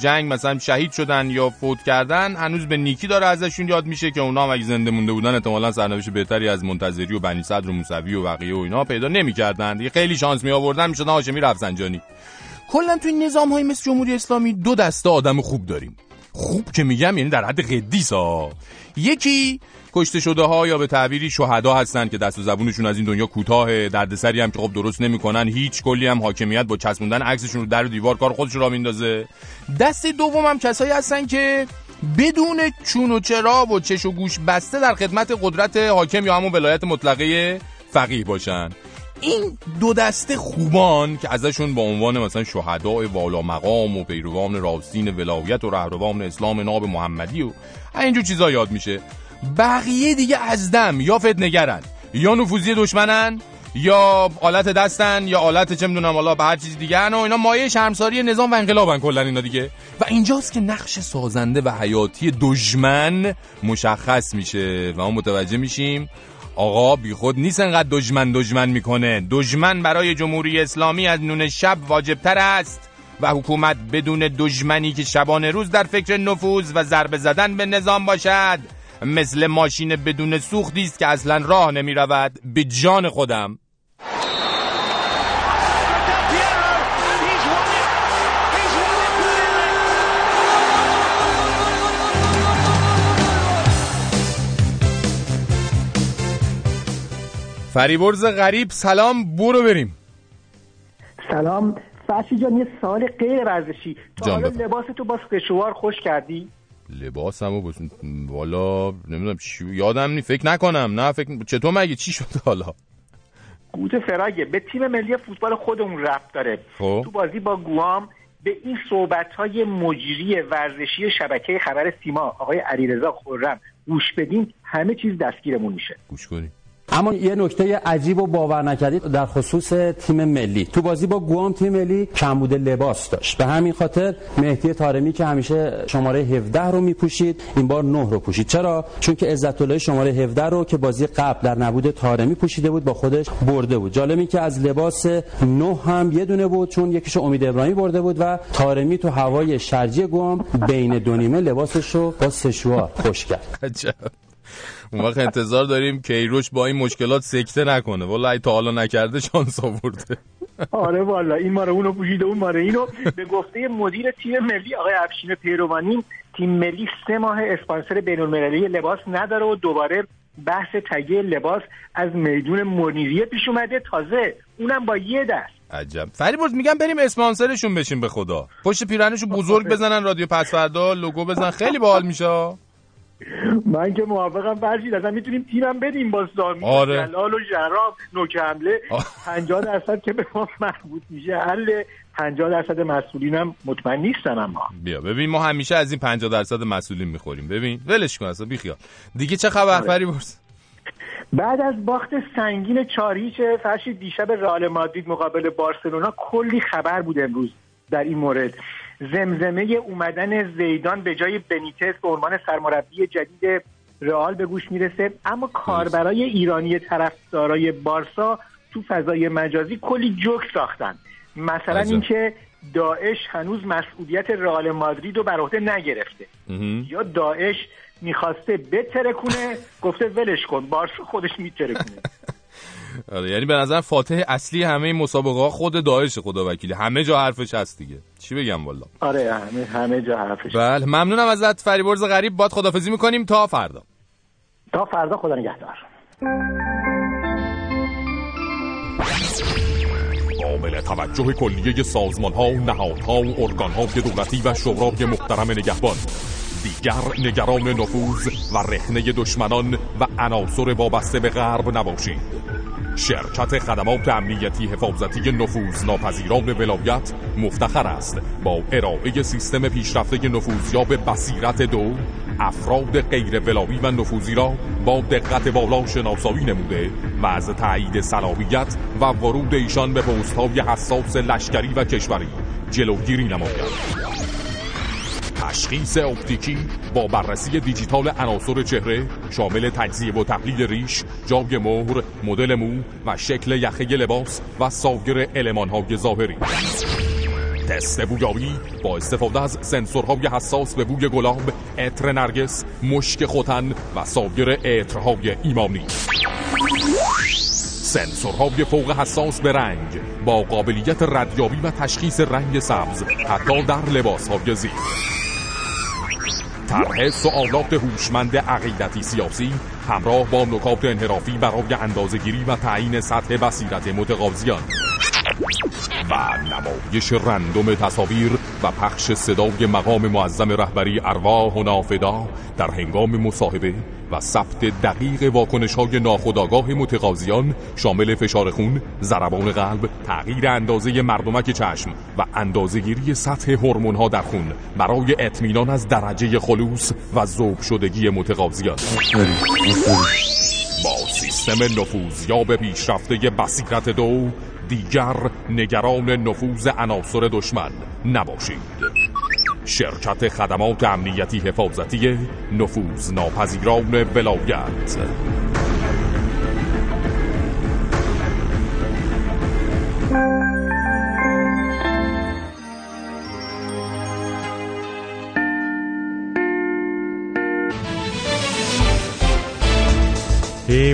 جنگ مثلا شهید شدن یا فوت کردن هنوز به نیکی داره ازشون یاد میشه که اونا هم اگه زنده مونده بودن احتمالاً سرنوشت بهتری از منتظری و بنی صدر و موسوی و بقیه و اینا پیدا نمی‌کردن. دیگه خیلی شانس می آوردن می‌شدن هاشمی رفسنجانی. کلا توی نظام های مثل جمهوری اسلامی دو دسته آدم خوب داریم. خوب که میگم یعنی در حد قدیس ها یکی کشته شده ها یا به تعبیری شهدا هستن که دست و زبونشون از این دنیا کوتاه دردسری هم که خب درست نمی‌کنن هیچ کلی هم حاکمیت با چسبوندن عکسشون رو در و دیوار کار خودش را میندازه. دست دوم هم کسایی هستن که بدون چون و چرا و چش و گوش بسته در خدمت قدرت حاکم یا همون ولایت مطلقه فقیه باشن. این دو دسته خوبان که ازشون با عنوان مثلا شهداء والا مقام و پیروان راستین ولایت و رهروان اسلام ناب محمدی و اینجور چیزا یاد میشه. بقیه دیگه از دم یا فتنگرن یا نفوذی دشمنن یا آلت دستن یا آلت چه می‌دونم حالا به هر چیز دیگه و اینا مایه شرمساری نظام و انقلابن کلا اینا دیگه. و اینجاست که نقش سازنده و حیاتی دشمن مشخص میشه و ما متوجه میشیم آقا بیخود نیست انقدر دشمن دشمن می‌کنه. دشمن برای جمهوری اسلامی از نون شب واجبتر است و حکومت بدون دشمنی که شبانه روز در فکر نفوذ و ضربه زدن به نظام باشد. مثل ماشین بدون سوختی است که اصلا راه نمی رود به جان خودم. فریبرز غریب سلام برو بریم. سلام. فرشی جان یه سوال غیر ورزشی. تو جان حالا. لباس تو با سشوار خوش کردی؟ لباسمو بس... والا نمی‌دونم چی یادم نی فکر نکنم. نه فکر چطور مگه؟ چی شده حالا؟ گوت فراگه. به تیم ملی فوتبال خودمون رفت داره. خب. تو بازی با گوام به این صحبت های مجری ورزشی شبکه خبر سیما آقای علیرضا خرم گوش بدین همه چیز دستگیرمون میشه. گوش کنیم. اما یه نکته عجیب و باور نکردید در خصوص تیم ملی. تو بازی با گوام تیم ملی کمبود لباس داشت. به همین خاطر مهدی طارمی که همیشه شماره 17 رو میپوشید این بار 9 رو پوشید. چرا؟ چون که عزت الله شماره 17 رو که بازی قبل در نبود طارمی پوشیده بود با خودش برده بود. جالب که از لباس 9 هم یه دونه بود چون یکیشو امید ابراهیمی برده بود و طارمی تو هوای شرجی گوام بین دو نیمه لباسش رو با سشوار خوش کرد. اون وقت انتظار داریم کیروش با این مشکلات سکته نکنه. والا ای تا حالا نکرده شانس آورده. آره والا این ماره اونو پوشیده اون ماره اینو. به گفته مدیر تیم ملی آقای افشین پیروانی تیم ملی سه ماه اسپانسر بین المللی لباس نداره و دوباره بحث تهیه لباس از میدون منیریه پیش اومده. تازه اونم با یه دست. عجب. فریبرز میگم بریم اسپانسرشون بشیم به خدا. پشت پیرنشو بزرگ بزنن رادیو پس فردا لوگو بزن. خیلی باحال میشه. من که موافقم فرشید اصلا می‌تونیم تیمم بدیم با سامی آره. جلال و جراب نوک حمله. 50 درصد که به ما مربوط میشه حل. 50 درصد مسئولینم مطمئن نیستن اما. بیا ببین ما همیشه از این 50 درصد مسئولین می‌خوریم. ببین ولش کن اصلا بیخیال. دیگه چه خبر؟ فریبرز بعد از باخت سنگین چاریچ فرشی دیشب رئال مادرید مقابل بارسلونا کلی خبر بود امروز در این مورد. زمزمه اومدن زیدان به جای بنیتس به عنوان سرمربی جدید رئال به گوش می‌رسه. اما کاربرای ایرانی طرفدارای بارسا تو فضای مجازی کلی جوک ساختن. مثلا. اینکه داعش هنوز مسئولیت رئال مادرید رو بر عهده نگرفته. یا داعش می‌خواسته بترکونه گفته ولش کن بارسا خودش میترکونه. آره یعنی به نظر فاتح اصلی همه این مسابقه ها خود داعش خدا وکیلی. همه جا حرفش هست دیگه. چی بگم والا آره همه همه جا حرفش بله ممنونم ازت فریبرز غریب. باد خدافزی می‌کنیم تا فردا. تا فردا خدا نگهدار. قابل توجه کلیه سازمان ها، نهادها و ارگان های دولتی و شورای محترم نگهبان دیگر نگران نفوذ و رهنه دشمنان و عناصر وابسته به غرب نباشید. شرکت خدمات امنیتی حفاظتی نفوذ ناپذیران ولایت مفتخر است. با ارائه سیستم پیشرفته نفوذیاب بصیرت دو افراد غیر ولایی و نفوذی را با دقت بالا شناسایی نموده و از تایید صلاحیت و ورود ایشان به پست‌های حساس لشکری و کشوری جلوگیری نماید. تشخیص اپتیکی با بررسی دیجیتال عناصر چهره شامل تجزیه و تحلیل ریش، جای مهر، مدل مو و شکل یخه لباس و سایر المانهای ظاهری. تست بویایی با استفاده از سنسورهای حساس به بوی گلاب، عطر نرگس، مشک خوتن و سایر عطرهای ایمانی. سنسورهای فوق حساس به رنگ با قابلیت ردیابی و تشخیص رنگ سبز حتی در لباسهای زیر طرح سوالات هوشمند عقیدتی سیاسی همراه با نکات انحرافی برای اندازهگیری و تعیین سطح بصیرت متقاضیان. و نمایش رندوم تصاویر و پخش صدای مقام معظم رهبری ارواح و نافدا در هنگام مصاحبه و ثبت دقیق واکنش های ناخودآگاه متقاضیان شامل فشار خون، ضربان قلب، تغییر اندازه مردمک چشم و اندازهگیری سطح هورمون ها در خون برای اطمینان از درجه خلوص و ذوب شدگی متقاضیان. با سیستم نفوذیاب پیشرفته بصیرت دو دیگر نگران نفوذ عناصر دشمن نباشید. شرکت خدمات امنیتی حفاظتی نفوذ ناپذیران ولایت.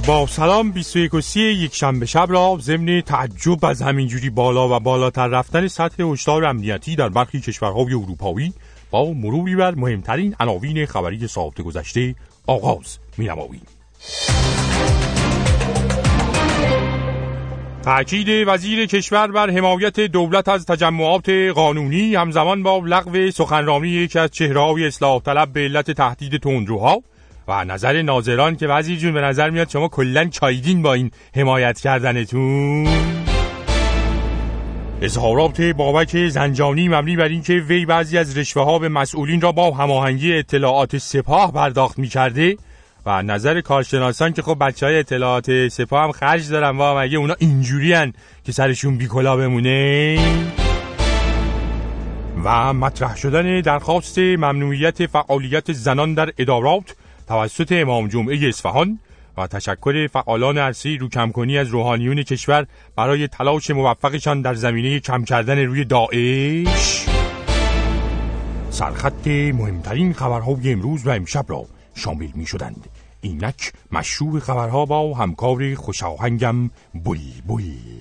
با سلام 21 و 30 یک شنبه شب را ضمن تعجب از همینجوری بالا و بالاتر رفتن سطح هشدار امنیتی در برخی کشورهای اروپایی با مروری بر مهمترین عناوین خبری ساعت گذشته آغاز می‌نماییم. تأکید وزیر کشور بر حمایت دولت از تجمعات قانونی همزمان با لغو سخنرانی یکی از چهره‌های اصلاح طلب به علت تهدید تندروها و نظر ناظران که وزیر جون به نظر میاد شما کلا چایدین با این حمایت کردنتون. اظهارات بابک زنجانی مبنی بر اینکه وی بعضی از رشوه ها به مسئولین را با هماهنگی اطلاعات سپاه پرداخت می کرده و نظر کارشناسان که خب بچه های اطلاعات سپاه هم خرج دارن و مگه اونا اینجوری هن که سرشون بیکلا بمونه. و مطرح شدن درخواست ممنوعیت فعالیت زنان در ادارات توسط امام جمعه اصفهان و تشکر فعالان عرصه رو کمکنی از روحانیون کشور برای تلاش موفقشان در زمینه کم کردن روی داعش. سرخط مهمترین خبرهای امروز و امشب را شامل می شدند اینک مشروع خبرها با همکار خوشاهنگم بوی بوی.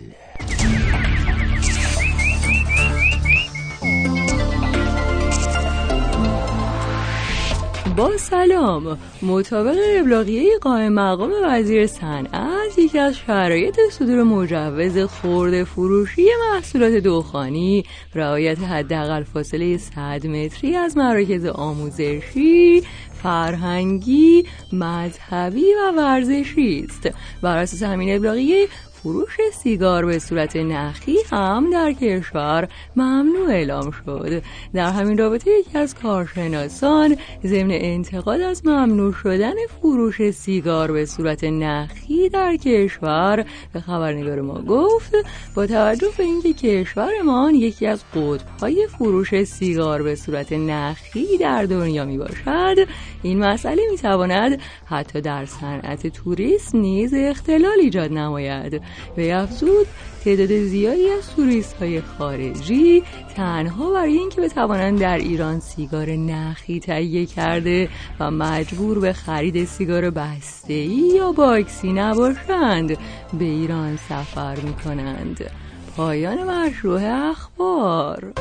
با سلام. مطابق ابلاغیه قائم مقام وزیر صنعت یکی از شرایط صدور مجوز خورده فروشی محصولات دخانی رعایت حداقل فاصله 100 متری از مراکز آموزشی فرهنگی، مذهبی و ورزشی است. بر اساس همین ابلاغیه فروش سیگار به صورت نخی هم در کشور ممنوع اعلام شد. در همین رابطه یکی از کارشناسان ضمن انتقاد از ممنوع شدن فروش سیگار به صورت نخی در کشور به خبرنگار ما گفت با توجه به اینکه کشورمان یکی از قطبهای فروش سیگار به صورت نخی در دنیا می باشد این مسئله می تواند حتی در صنعت توریسم نیز اختلال ایجاد نماید. و افزود تعداد زیادی از توریست های خارجی تنها برای اینکه بتوانند در ایران سیگار نخی تهیه کرده و مجبور به خرید سیگار بسته یا باکسی نباشند به ایران سفر می کنند پایان مشروع اخبار.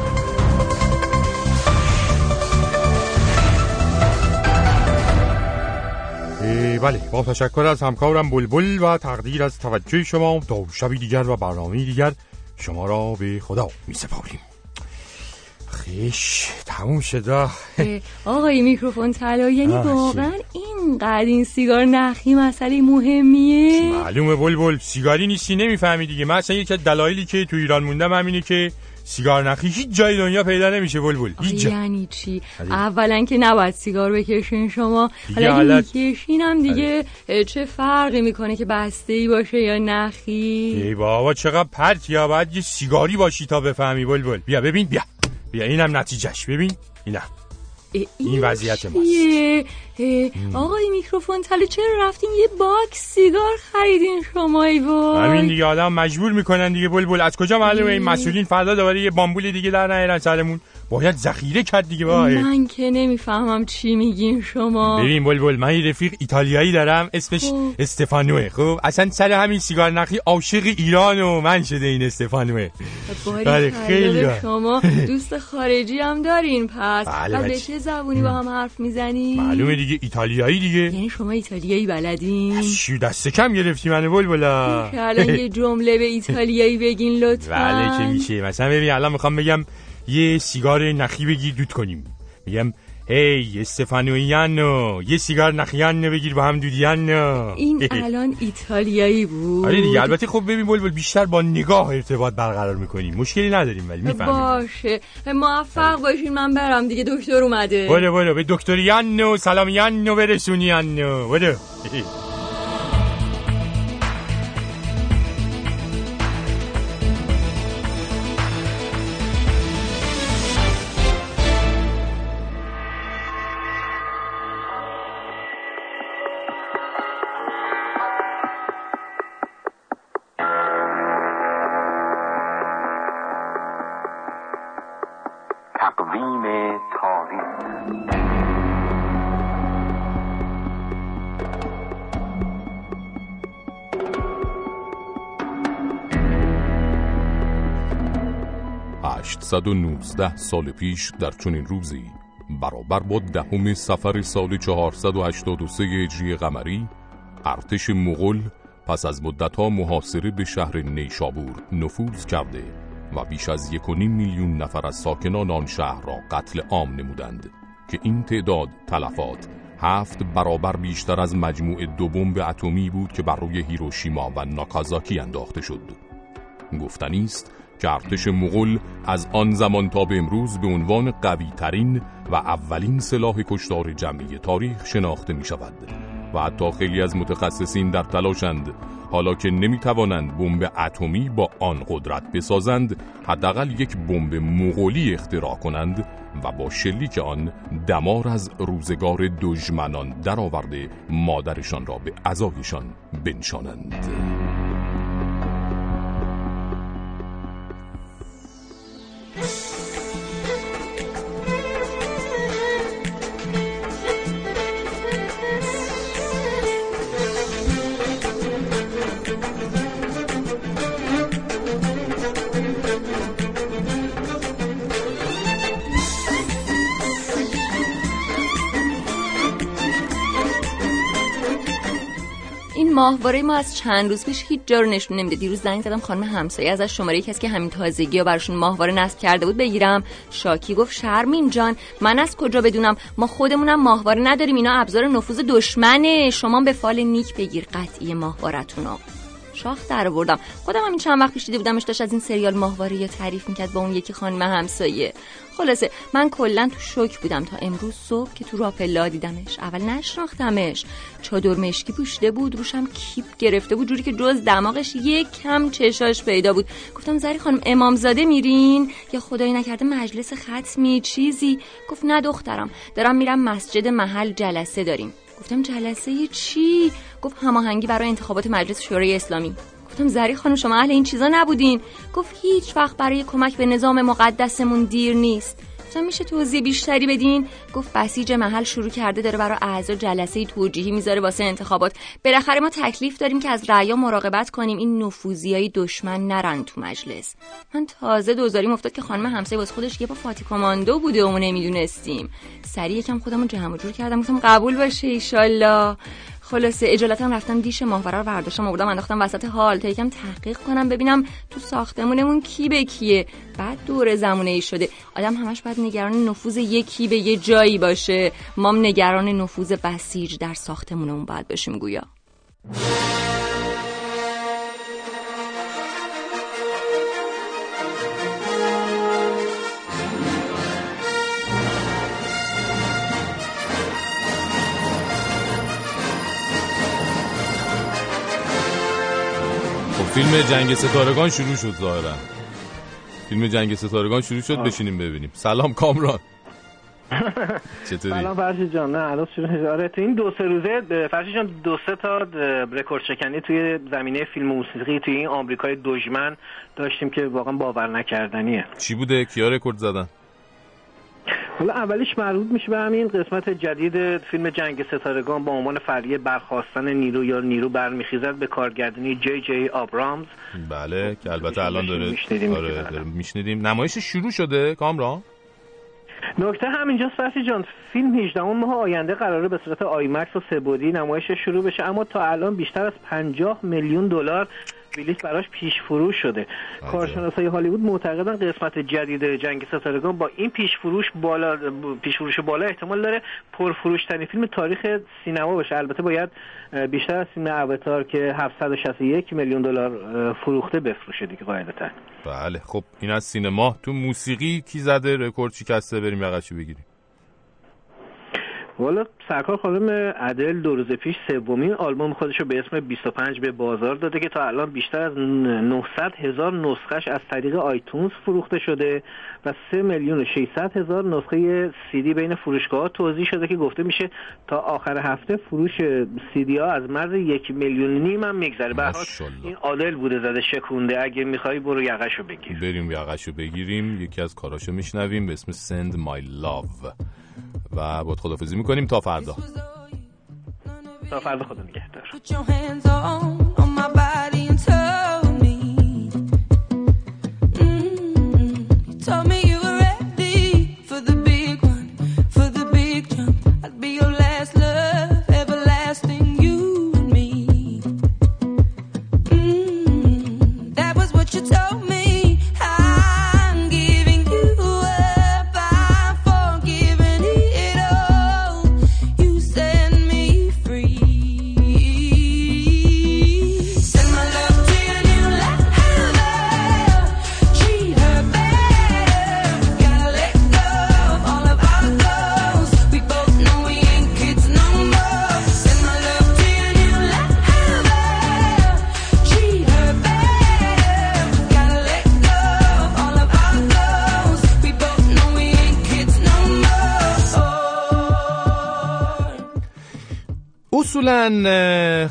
بله با تشکر از همکارم بلبل و تقدیر از توجه شما تا شبی دیگر و برنامه دیگر شما را به خدا می سپاریم خیش تموم شده آقای میکروفون طلا یعنی واقعا اینقدر این سیگار نخی مسئله مهمیه؟ معلومه بلبل سیگاری نیستی نمی‌فهمی دیگه. من اصلا یکی دلایلی که تو ایران موندم همینه که سیگار نخی. هیچ جای دنیا پیدا نمیشه بلبل. هیچ یعنی چی. اولا که نباید سیگار بکشین شما. حالا حالت- می‌کشین هم دیگه چه فرقی می‌کنه که بسته ای باشه یا نخی؟ ای بابا چقدر پرت یا باید یه سیگاری باشی تا بفهمی بلبل. بیا ببین بیا. بیا اینم نتیجهش. ببین اینم. این وضعیت ماست. آقای میکروفون طلا چرا رفتین یه باکس سیگار خریدین شما ای وای؟ همین دیگه آدم مجبور می‌کنن دیگه بلبل. از کجا معلومه این مسئولین فردا دوباره یه بامبول دیگه در نیارن سرمون؟ باید ذخیره کرد دیگه وای. من که نمی‌فهمم چی میگین شما. ببین بلبل من یه رفیق ایتالیایی دارم اسمش خب. استفانوه خب اصلا سر همین سیگار نخی عاشق ایران و من شده این استفانوه باری بله، خیلی. شما. دوست خارجی هم دارین پس. بله، به بچه. چه زبونی با هم حرف می‌زنی؟ معلومه دیگه ایتالیایی دیگه. یعنی شما ایتالیایی بلدین؟ شو دست کم گرفتی منو بلبلا؟ که الان یه جمله به ایتالیایی بگین لطفا. بله که میشه؟ مثلا ببین الان می‌خوام بگم یه سیگار نخی بگیر دود کنیم. میگم هی استفانویانو یه سیگار نخیانو بگیر با هم دودیانو این الان ایتالیایی بود. آره دیگه البته خب ببین بلبل بیشتر با نگاه ارتباط برقرار می‌کنیم. مشکلی نداریم ولی می‌فهمیم. باشه. موفق باشین من برم دیگه دکتر اومده. برو برو. به دکتریانو سلامیانو برسونیانو برو. 119 سال پیش در چنین روزی برابر با دهم سفر سال 483 هجری قمری ارتش مغول پس از مدت ها محاصره به شهر نیشابور نفوذ کرده و بیش از یکونیم میلیون نفر از ساکنان آن شهر را قتل عام نمودند که این تعداد تلفات هفت برابر بیشتر از مجموع دو بمب اتمی بود که بر روی هیروشیما و ناکازاکی انداخته شد. گفتنی است که ارتش مغول از آن زمان تا به امروز به عنوان قوی ترین و اولین سلاح کشتار جمعی تاریخ شناخته می شود و حتی خیلی از متخصصین در تلاشند. حالا که نمی توانند بمب اتمی با آن قدرت بسازند حداقل یک بمب مغولی اختراع کنند و با شلیک آن دمار از روزگار دژمنان درآورده مادرشان را به عزایشان بنشانند. ماهواره ما از چند روز پیش هیچ جا رو نشون نمیده. دیروز زنگ زدم خانم همسایه ازش شماره کسی که همین تازگی ها براشون ماهواره نصب کرده بود بگیرم. شاکی گفت شرمین جان من از کجا بدونم؟ ما خودمونم ماهواره نداریم اینا ابزار نفوذ دشمنه. شما به فال نیک بگیر قطعی ماهوارتونو. شاخ در آوردم. خودم هم این چند وقت پیش دیده بودمش داشت از این سریال ماهواره یا تعریف می‌کرد با اون یکی خانم همسایه. خلاصه من کلا تو شوک بودم. تا امروز صبح که تو راپلا دیدمش اول نشناختمش. چادر مشکی پوشیده بود روشم کیپ گرفته بود جوری که جز دماغش یک کم چشاش پیدا بود. گفتم زری خانم امامزاده میرین؟ یا خدایی نکرده مجلس ختمی چیزی؟ گفت نه دخترم دارم میرم مسجد محل جلسه داریم. گفتم جلسه چی؟ گفت هماهنگی برای انتخابات مجلس شورای اسلامی. گفتم زری خانم شما اهل این چیزا نبودین. گفت هیچ وقت برای کمک به نظام مقدسمون دیر نیست. گفتم میشه توضیح بیشتری بدین؟ گفت بسیج محل شروع کرده داره برای اعضا جلسه توجیهی می‌ذاره واسه انتخابات. بالاخره ما تکلیف داریم که از رعیا مراقبت کنیم. این نفوذیای دشمن نرن تو مجلس. من تازه دوزاریم افتاد که خانم همسایه واسه خودش یه با فاتی کماندو بوده و نمی‌دونستیم. سریع یکم خودمون جمع جور کردم. گفتم قبول باشه ایشالله. خلاصه اجالتا رفتم دیش ماهواره رو برداشتم آوردم انداختم وسط حال تا یکم تحقیق کنم ببینم تو ساختمونمون کی به کیه. بعد دور زمونه ای شده. آدم همش باید نگران نفوذ یکی به یه جایی باشه. مام نگران نفوذ بسیج در ساختمونمون باید باشیم گویا. فیلم جنگ ستارگان شروع شد ظاهرا. فیلم جنگ ستارگان شروع شد بشینیم ببینیم. سلام کامران. چطوری؟ سلام فرشید جان. نه الان شروع. آره تو این دو سه روزه فرشید جان دو سه تا رکورد شکنی توی زمینه فیلم موسیقی توی این آمریکای دژمن داشتیم که واقعا باور نکردنیه. چی بوده؟ کیا رکورد زدن؟ حالا اولیش مربوط میشه به همین قسمت جدید فیلم جنگ ستارگان با عنوان فریه برخواستن نیرو یا نیرو برمیخیزد به کارگردانی جی جی آبرامز. بله که البته الان داره میشنیدیم آره داره میشنیدیم. نمایش شروع شده کامران؟ نکته همینجاست فرشی جان. فیلم 18 ماه آینده قراره به صورت آیمکس و سبودی نمایش شروع بشه اما تا الان بیشتر از 50 میلیون دلار بلیت براش پیش فروش شده کارشناسای هالیوود معتقدن قسمت جدید جنگ ستارگان با این پیش فروش بالا پیش فروش بالا احتمال داره پرفروش ترین فیلم تاریخ سینما بشه البته باید بیشتر از فیلم اوتار که 761 میلیون دلار فروخته بفروشه دیگه قاعدتا. بله خب این از سینما. تو موسیقی کی زده؟ رکورد شکسته بریم یقشی بگیریم. والا سرکار خانم عدل دو روز پیش سومین آلبوم خودش رو به اسم 25 به بازار داده که تا الان بیشتر از 900 هزار نسخش از طریق آیتونز فروخته شده و 3 میلیون و 600 هزار نسخه سی دی بین فروشگاه ها توضیح شده که گفته میشه تا آخر هفته فروش سی دی ها از مرز یک میلیون نیم هم میگذره. به این عادل بوده زده شکونده. اگه می‌خوای برو یقشو بگیر. بریم یقشو بگیریم. یکی از کاراشو میشنویم. به اسم Send My Love. و باید خدافزی می‌کنیم. تا فردا. تا فردا خدا نگهدار.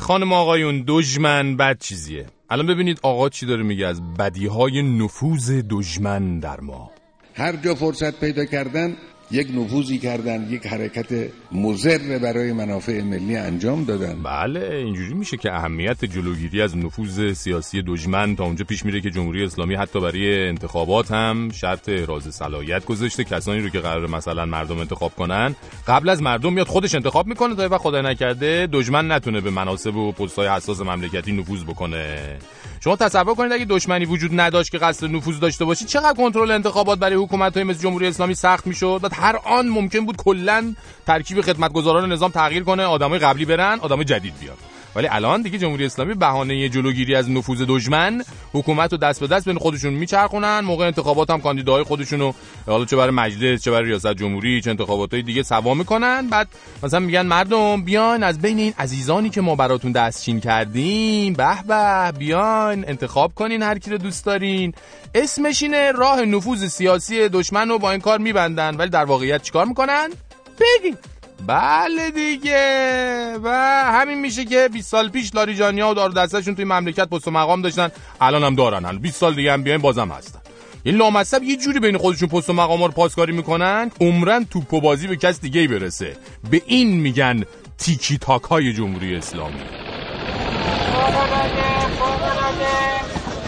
خانم آقایون دژمن بد چیزیه. الان ببینید آقا چی داره میگه از بدیهای نفوذ دژمن در ما. هر جا فرصت پیدا کردن یک نفوذی کردن یک حرکت مضر برای منافع ملی انجام دادن. بله اینجوری میشه که اهمیت جلوگیری از نفوذ سیاسی دژمن تا اونجا پیش میره که جمهوری اسلامی حتی برای انتخابات هم شرط احراز صلاحیت گذاشته. کسانی رو که قرار مثلا مردم انتخاب کنن قبل از مردم میاد خودش انتخاب می‌کنه تا وقت خدای نکرده دشمن نتونه به مناصب و پست‌های حساس مملکتی نفوذ بکنه. شما تصور کنید اگه دشمنی وجود نداشت که قصد نفوذ داشته باشید چقدر کنترل انتخابات برای حکومت‌های مثل جمهوری اسلامی سخت می‌شد؟ هر آن ممکن بود کلا ترکیب خدمتگزاران نظام تغییر کنه آدمای قبلی برن آدمای جدید بیاد ولی الان دیگه جمهوری اسلامی بهانه جلوگیری از نفوذ دشمن حکومت رو دست به دست بین خودشون میچرخونن. موقع انتخابات هم کاندیداهای خودشونو حالا چه برای مجلس چه برای ریاست جمهوری چه انتخاباتهای دیگه سوا می‌کنن. بعد مثلا میگن مردم بیان از بین این عزیزانی که ما براتون دستچین کردیم. به به بیان انتخاب کنین هر کی رو دوست دارین. اسمش اینه راه نفوذ سیاسی دشمن رو با این کار میبندن. ولی در واقعیت چیکار می‌کنن؟ بگین. بله دیگه. و همین میشه که 20 سال پیش لاریجانیا و دار دستشون توی مملکت پست و مقام داشتن. الان هم دارن. الان 20 سال دیگه هم بیاین بازم هستن. این لامصب یه جوری بین خودشون پست و مقام رو پاسکاری می‌کنن عمرن توپ و بازی به کس دیگه برسه. به این میگن تیکی تاک های جمهوری اسلامی.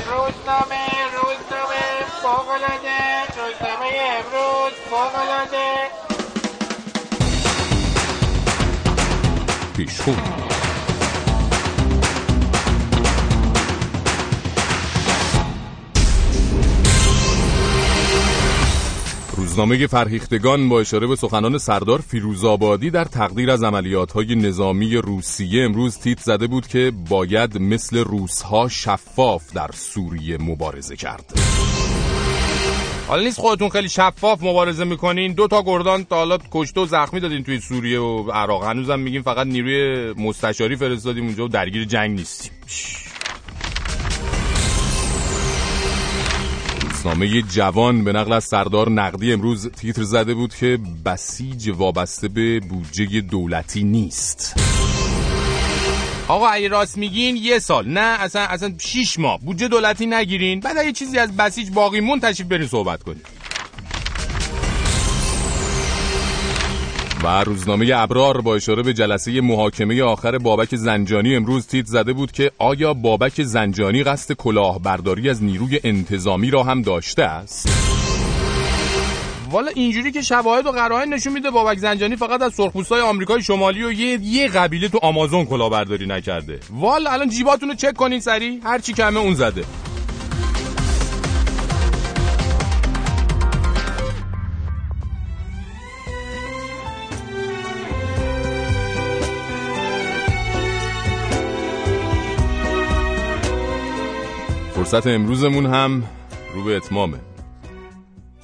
روزنامه روزنامه روزنامه امروز پیشخون روزنامه فرهیختگان با اشاره به سخنان سردار فیروزآبادی در تقدیر از عملیات‌های نظامی روسیه امروز تیت زده بود که باید مثل روسها شفاف در سوریه مبارزه کرد. حالا نیست خودتون خیلی شفاف مبارزه می‌کنین. دو تا گردان تا حالا کشته و زخمی دادین توی سوریه و عراق. هنوزم میگیم فقط نیروی مستشاری فرستادیم اونجا و درگیر جنگ نیستیم. روزنامه جوان به نقل از سردار نقدی امروز تیتر زده بود که بسیج وابسته به بودجه دولتی نیست. آقا اگه راست میگین یه سال. نه اصلا اصلا 6 ماه. بودجه دولتی نگیرین. بعد اگه چیزی از بسیج باقی مون تشریف برین صحبت کنین. و روزنامه ابرار با اشاره به جلسه محاکمه آخر بابک زنجانی امروز تیت زده بود که آیا بابک زنجانی قصد کلاهبرداری از نیروی انتظامی را هم داشته است؟ والا اینجوری که شواهد و قرائن نشون میده بابک زنجانی فقط از سرخپوستای آمریکای شمالی و یه یه قبیله تو آمازون کلاهبرداری نکرده. والا الان جیباتون رو چک کنین سری هر چی کمه اون زده. فرصت امروزمون هم رو به اتمامه.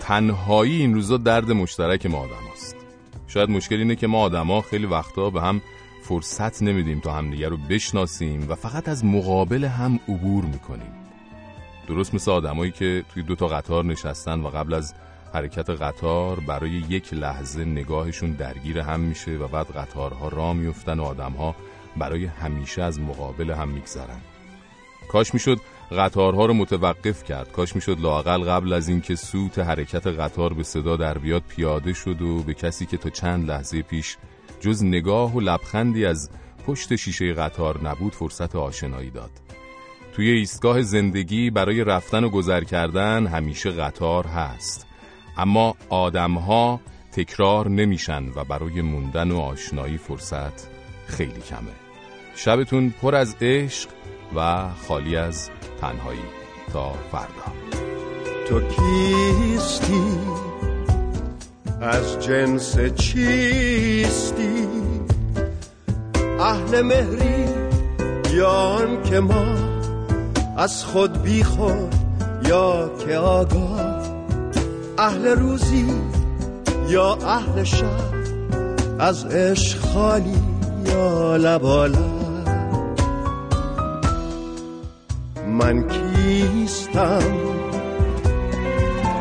تنهایی این روزا درد مشترک ما آدم هست. شاید مشکل اینه که ما آدما خیلی وقتا به هم فرصت نمیدیم تا همدیگه رو بشناسیم و فقط از مقابل هم عبور می‌کنیم درست مثل آدمایی که توی دو تا قطار نشستن و قبل از حرکت قطار برای یک لحظه نگاهشون درگیر هم میشه و بعد قطارها را میفتن و آدمها برای همیشه از مقابل هم میگذرن کاش می‌شد قطارها رو متوقف کرد. کاش می‌شد لاقل قبل از اینکه سوت حرکت قطار به صدا در بیاد پیاده شد و به کسی که تا چند لحظه پیش جز نگاه و لبخندی از پشت شیشه قطار نبود فرصت آشنایی داد. توی ایستگاه زندگی برای رفتن و گذر کردن همیشه قطار هست. اما آدمها تکرار نمیشن و برای موندن و آشنایی فرصت خیلی کمه. شبتون پر از عشق و خالی از تنهایی تا فردا. تو کیستی؟ از جنس چیستی؟ اهل مهری یا آن که ما از خود بی خود یا که آگاه؟ اهل روزی یا اهل شب؟ از عشق خالی یا لبالب من کیستم؟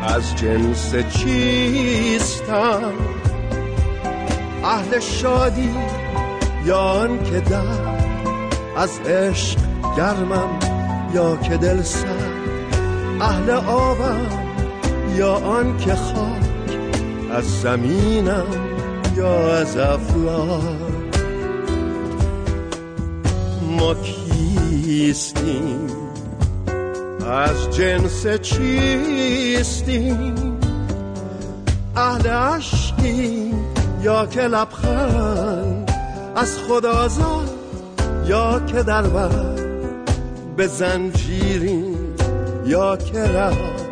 از جنس چیستم؟ اهل شادی یا آن که در؟ از عشق گرمم یا که دل سر؟ اهل آبم یا آن که خاک؟ از زمینم یا از افلاک؟ ما کیستیم؟ از جنس چیستیم اهل عشقیم یا که لبخند؟ از خدا زد یا که در به زنجیریم یا که رفت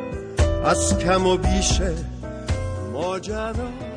از کم و بیشه ماجرا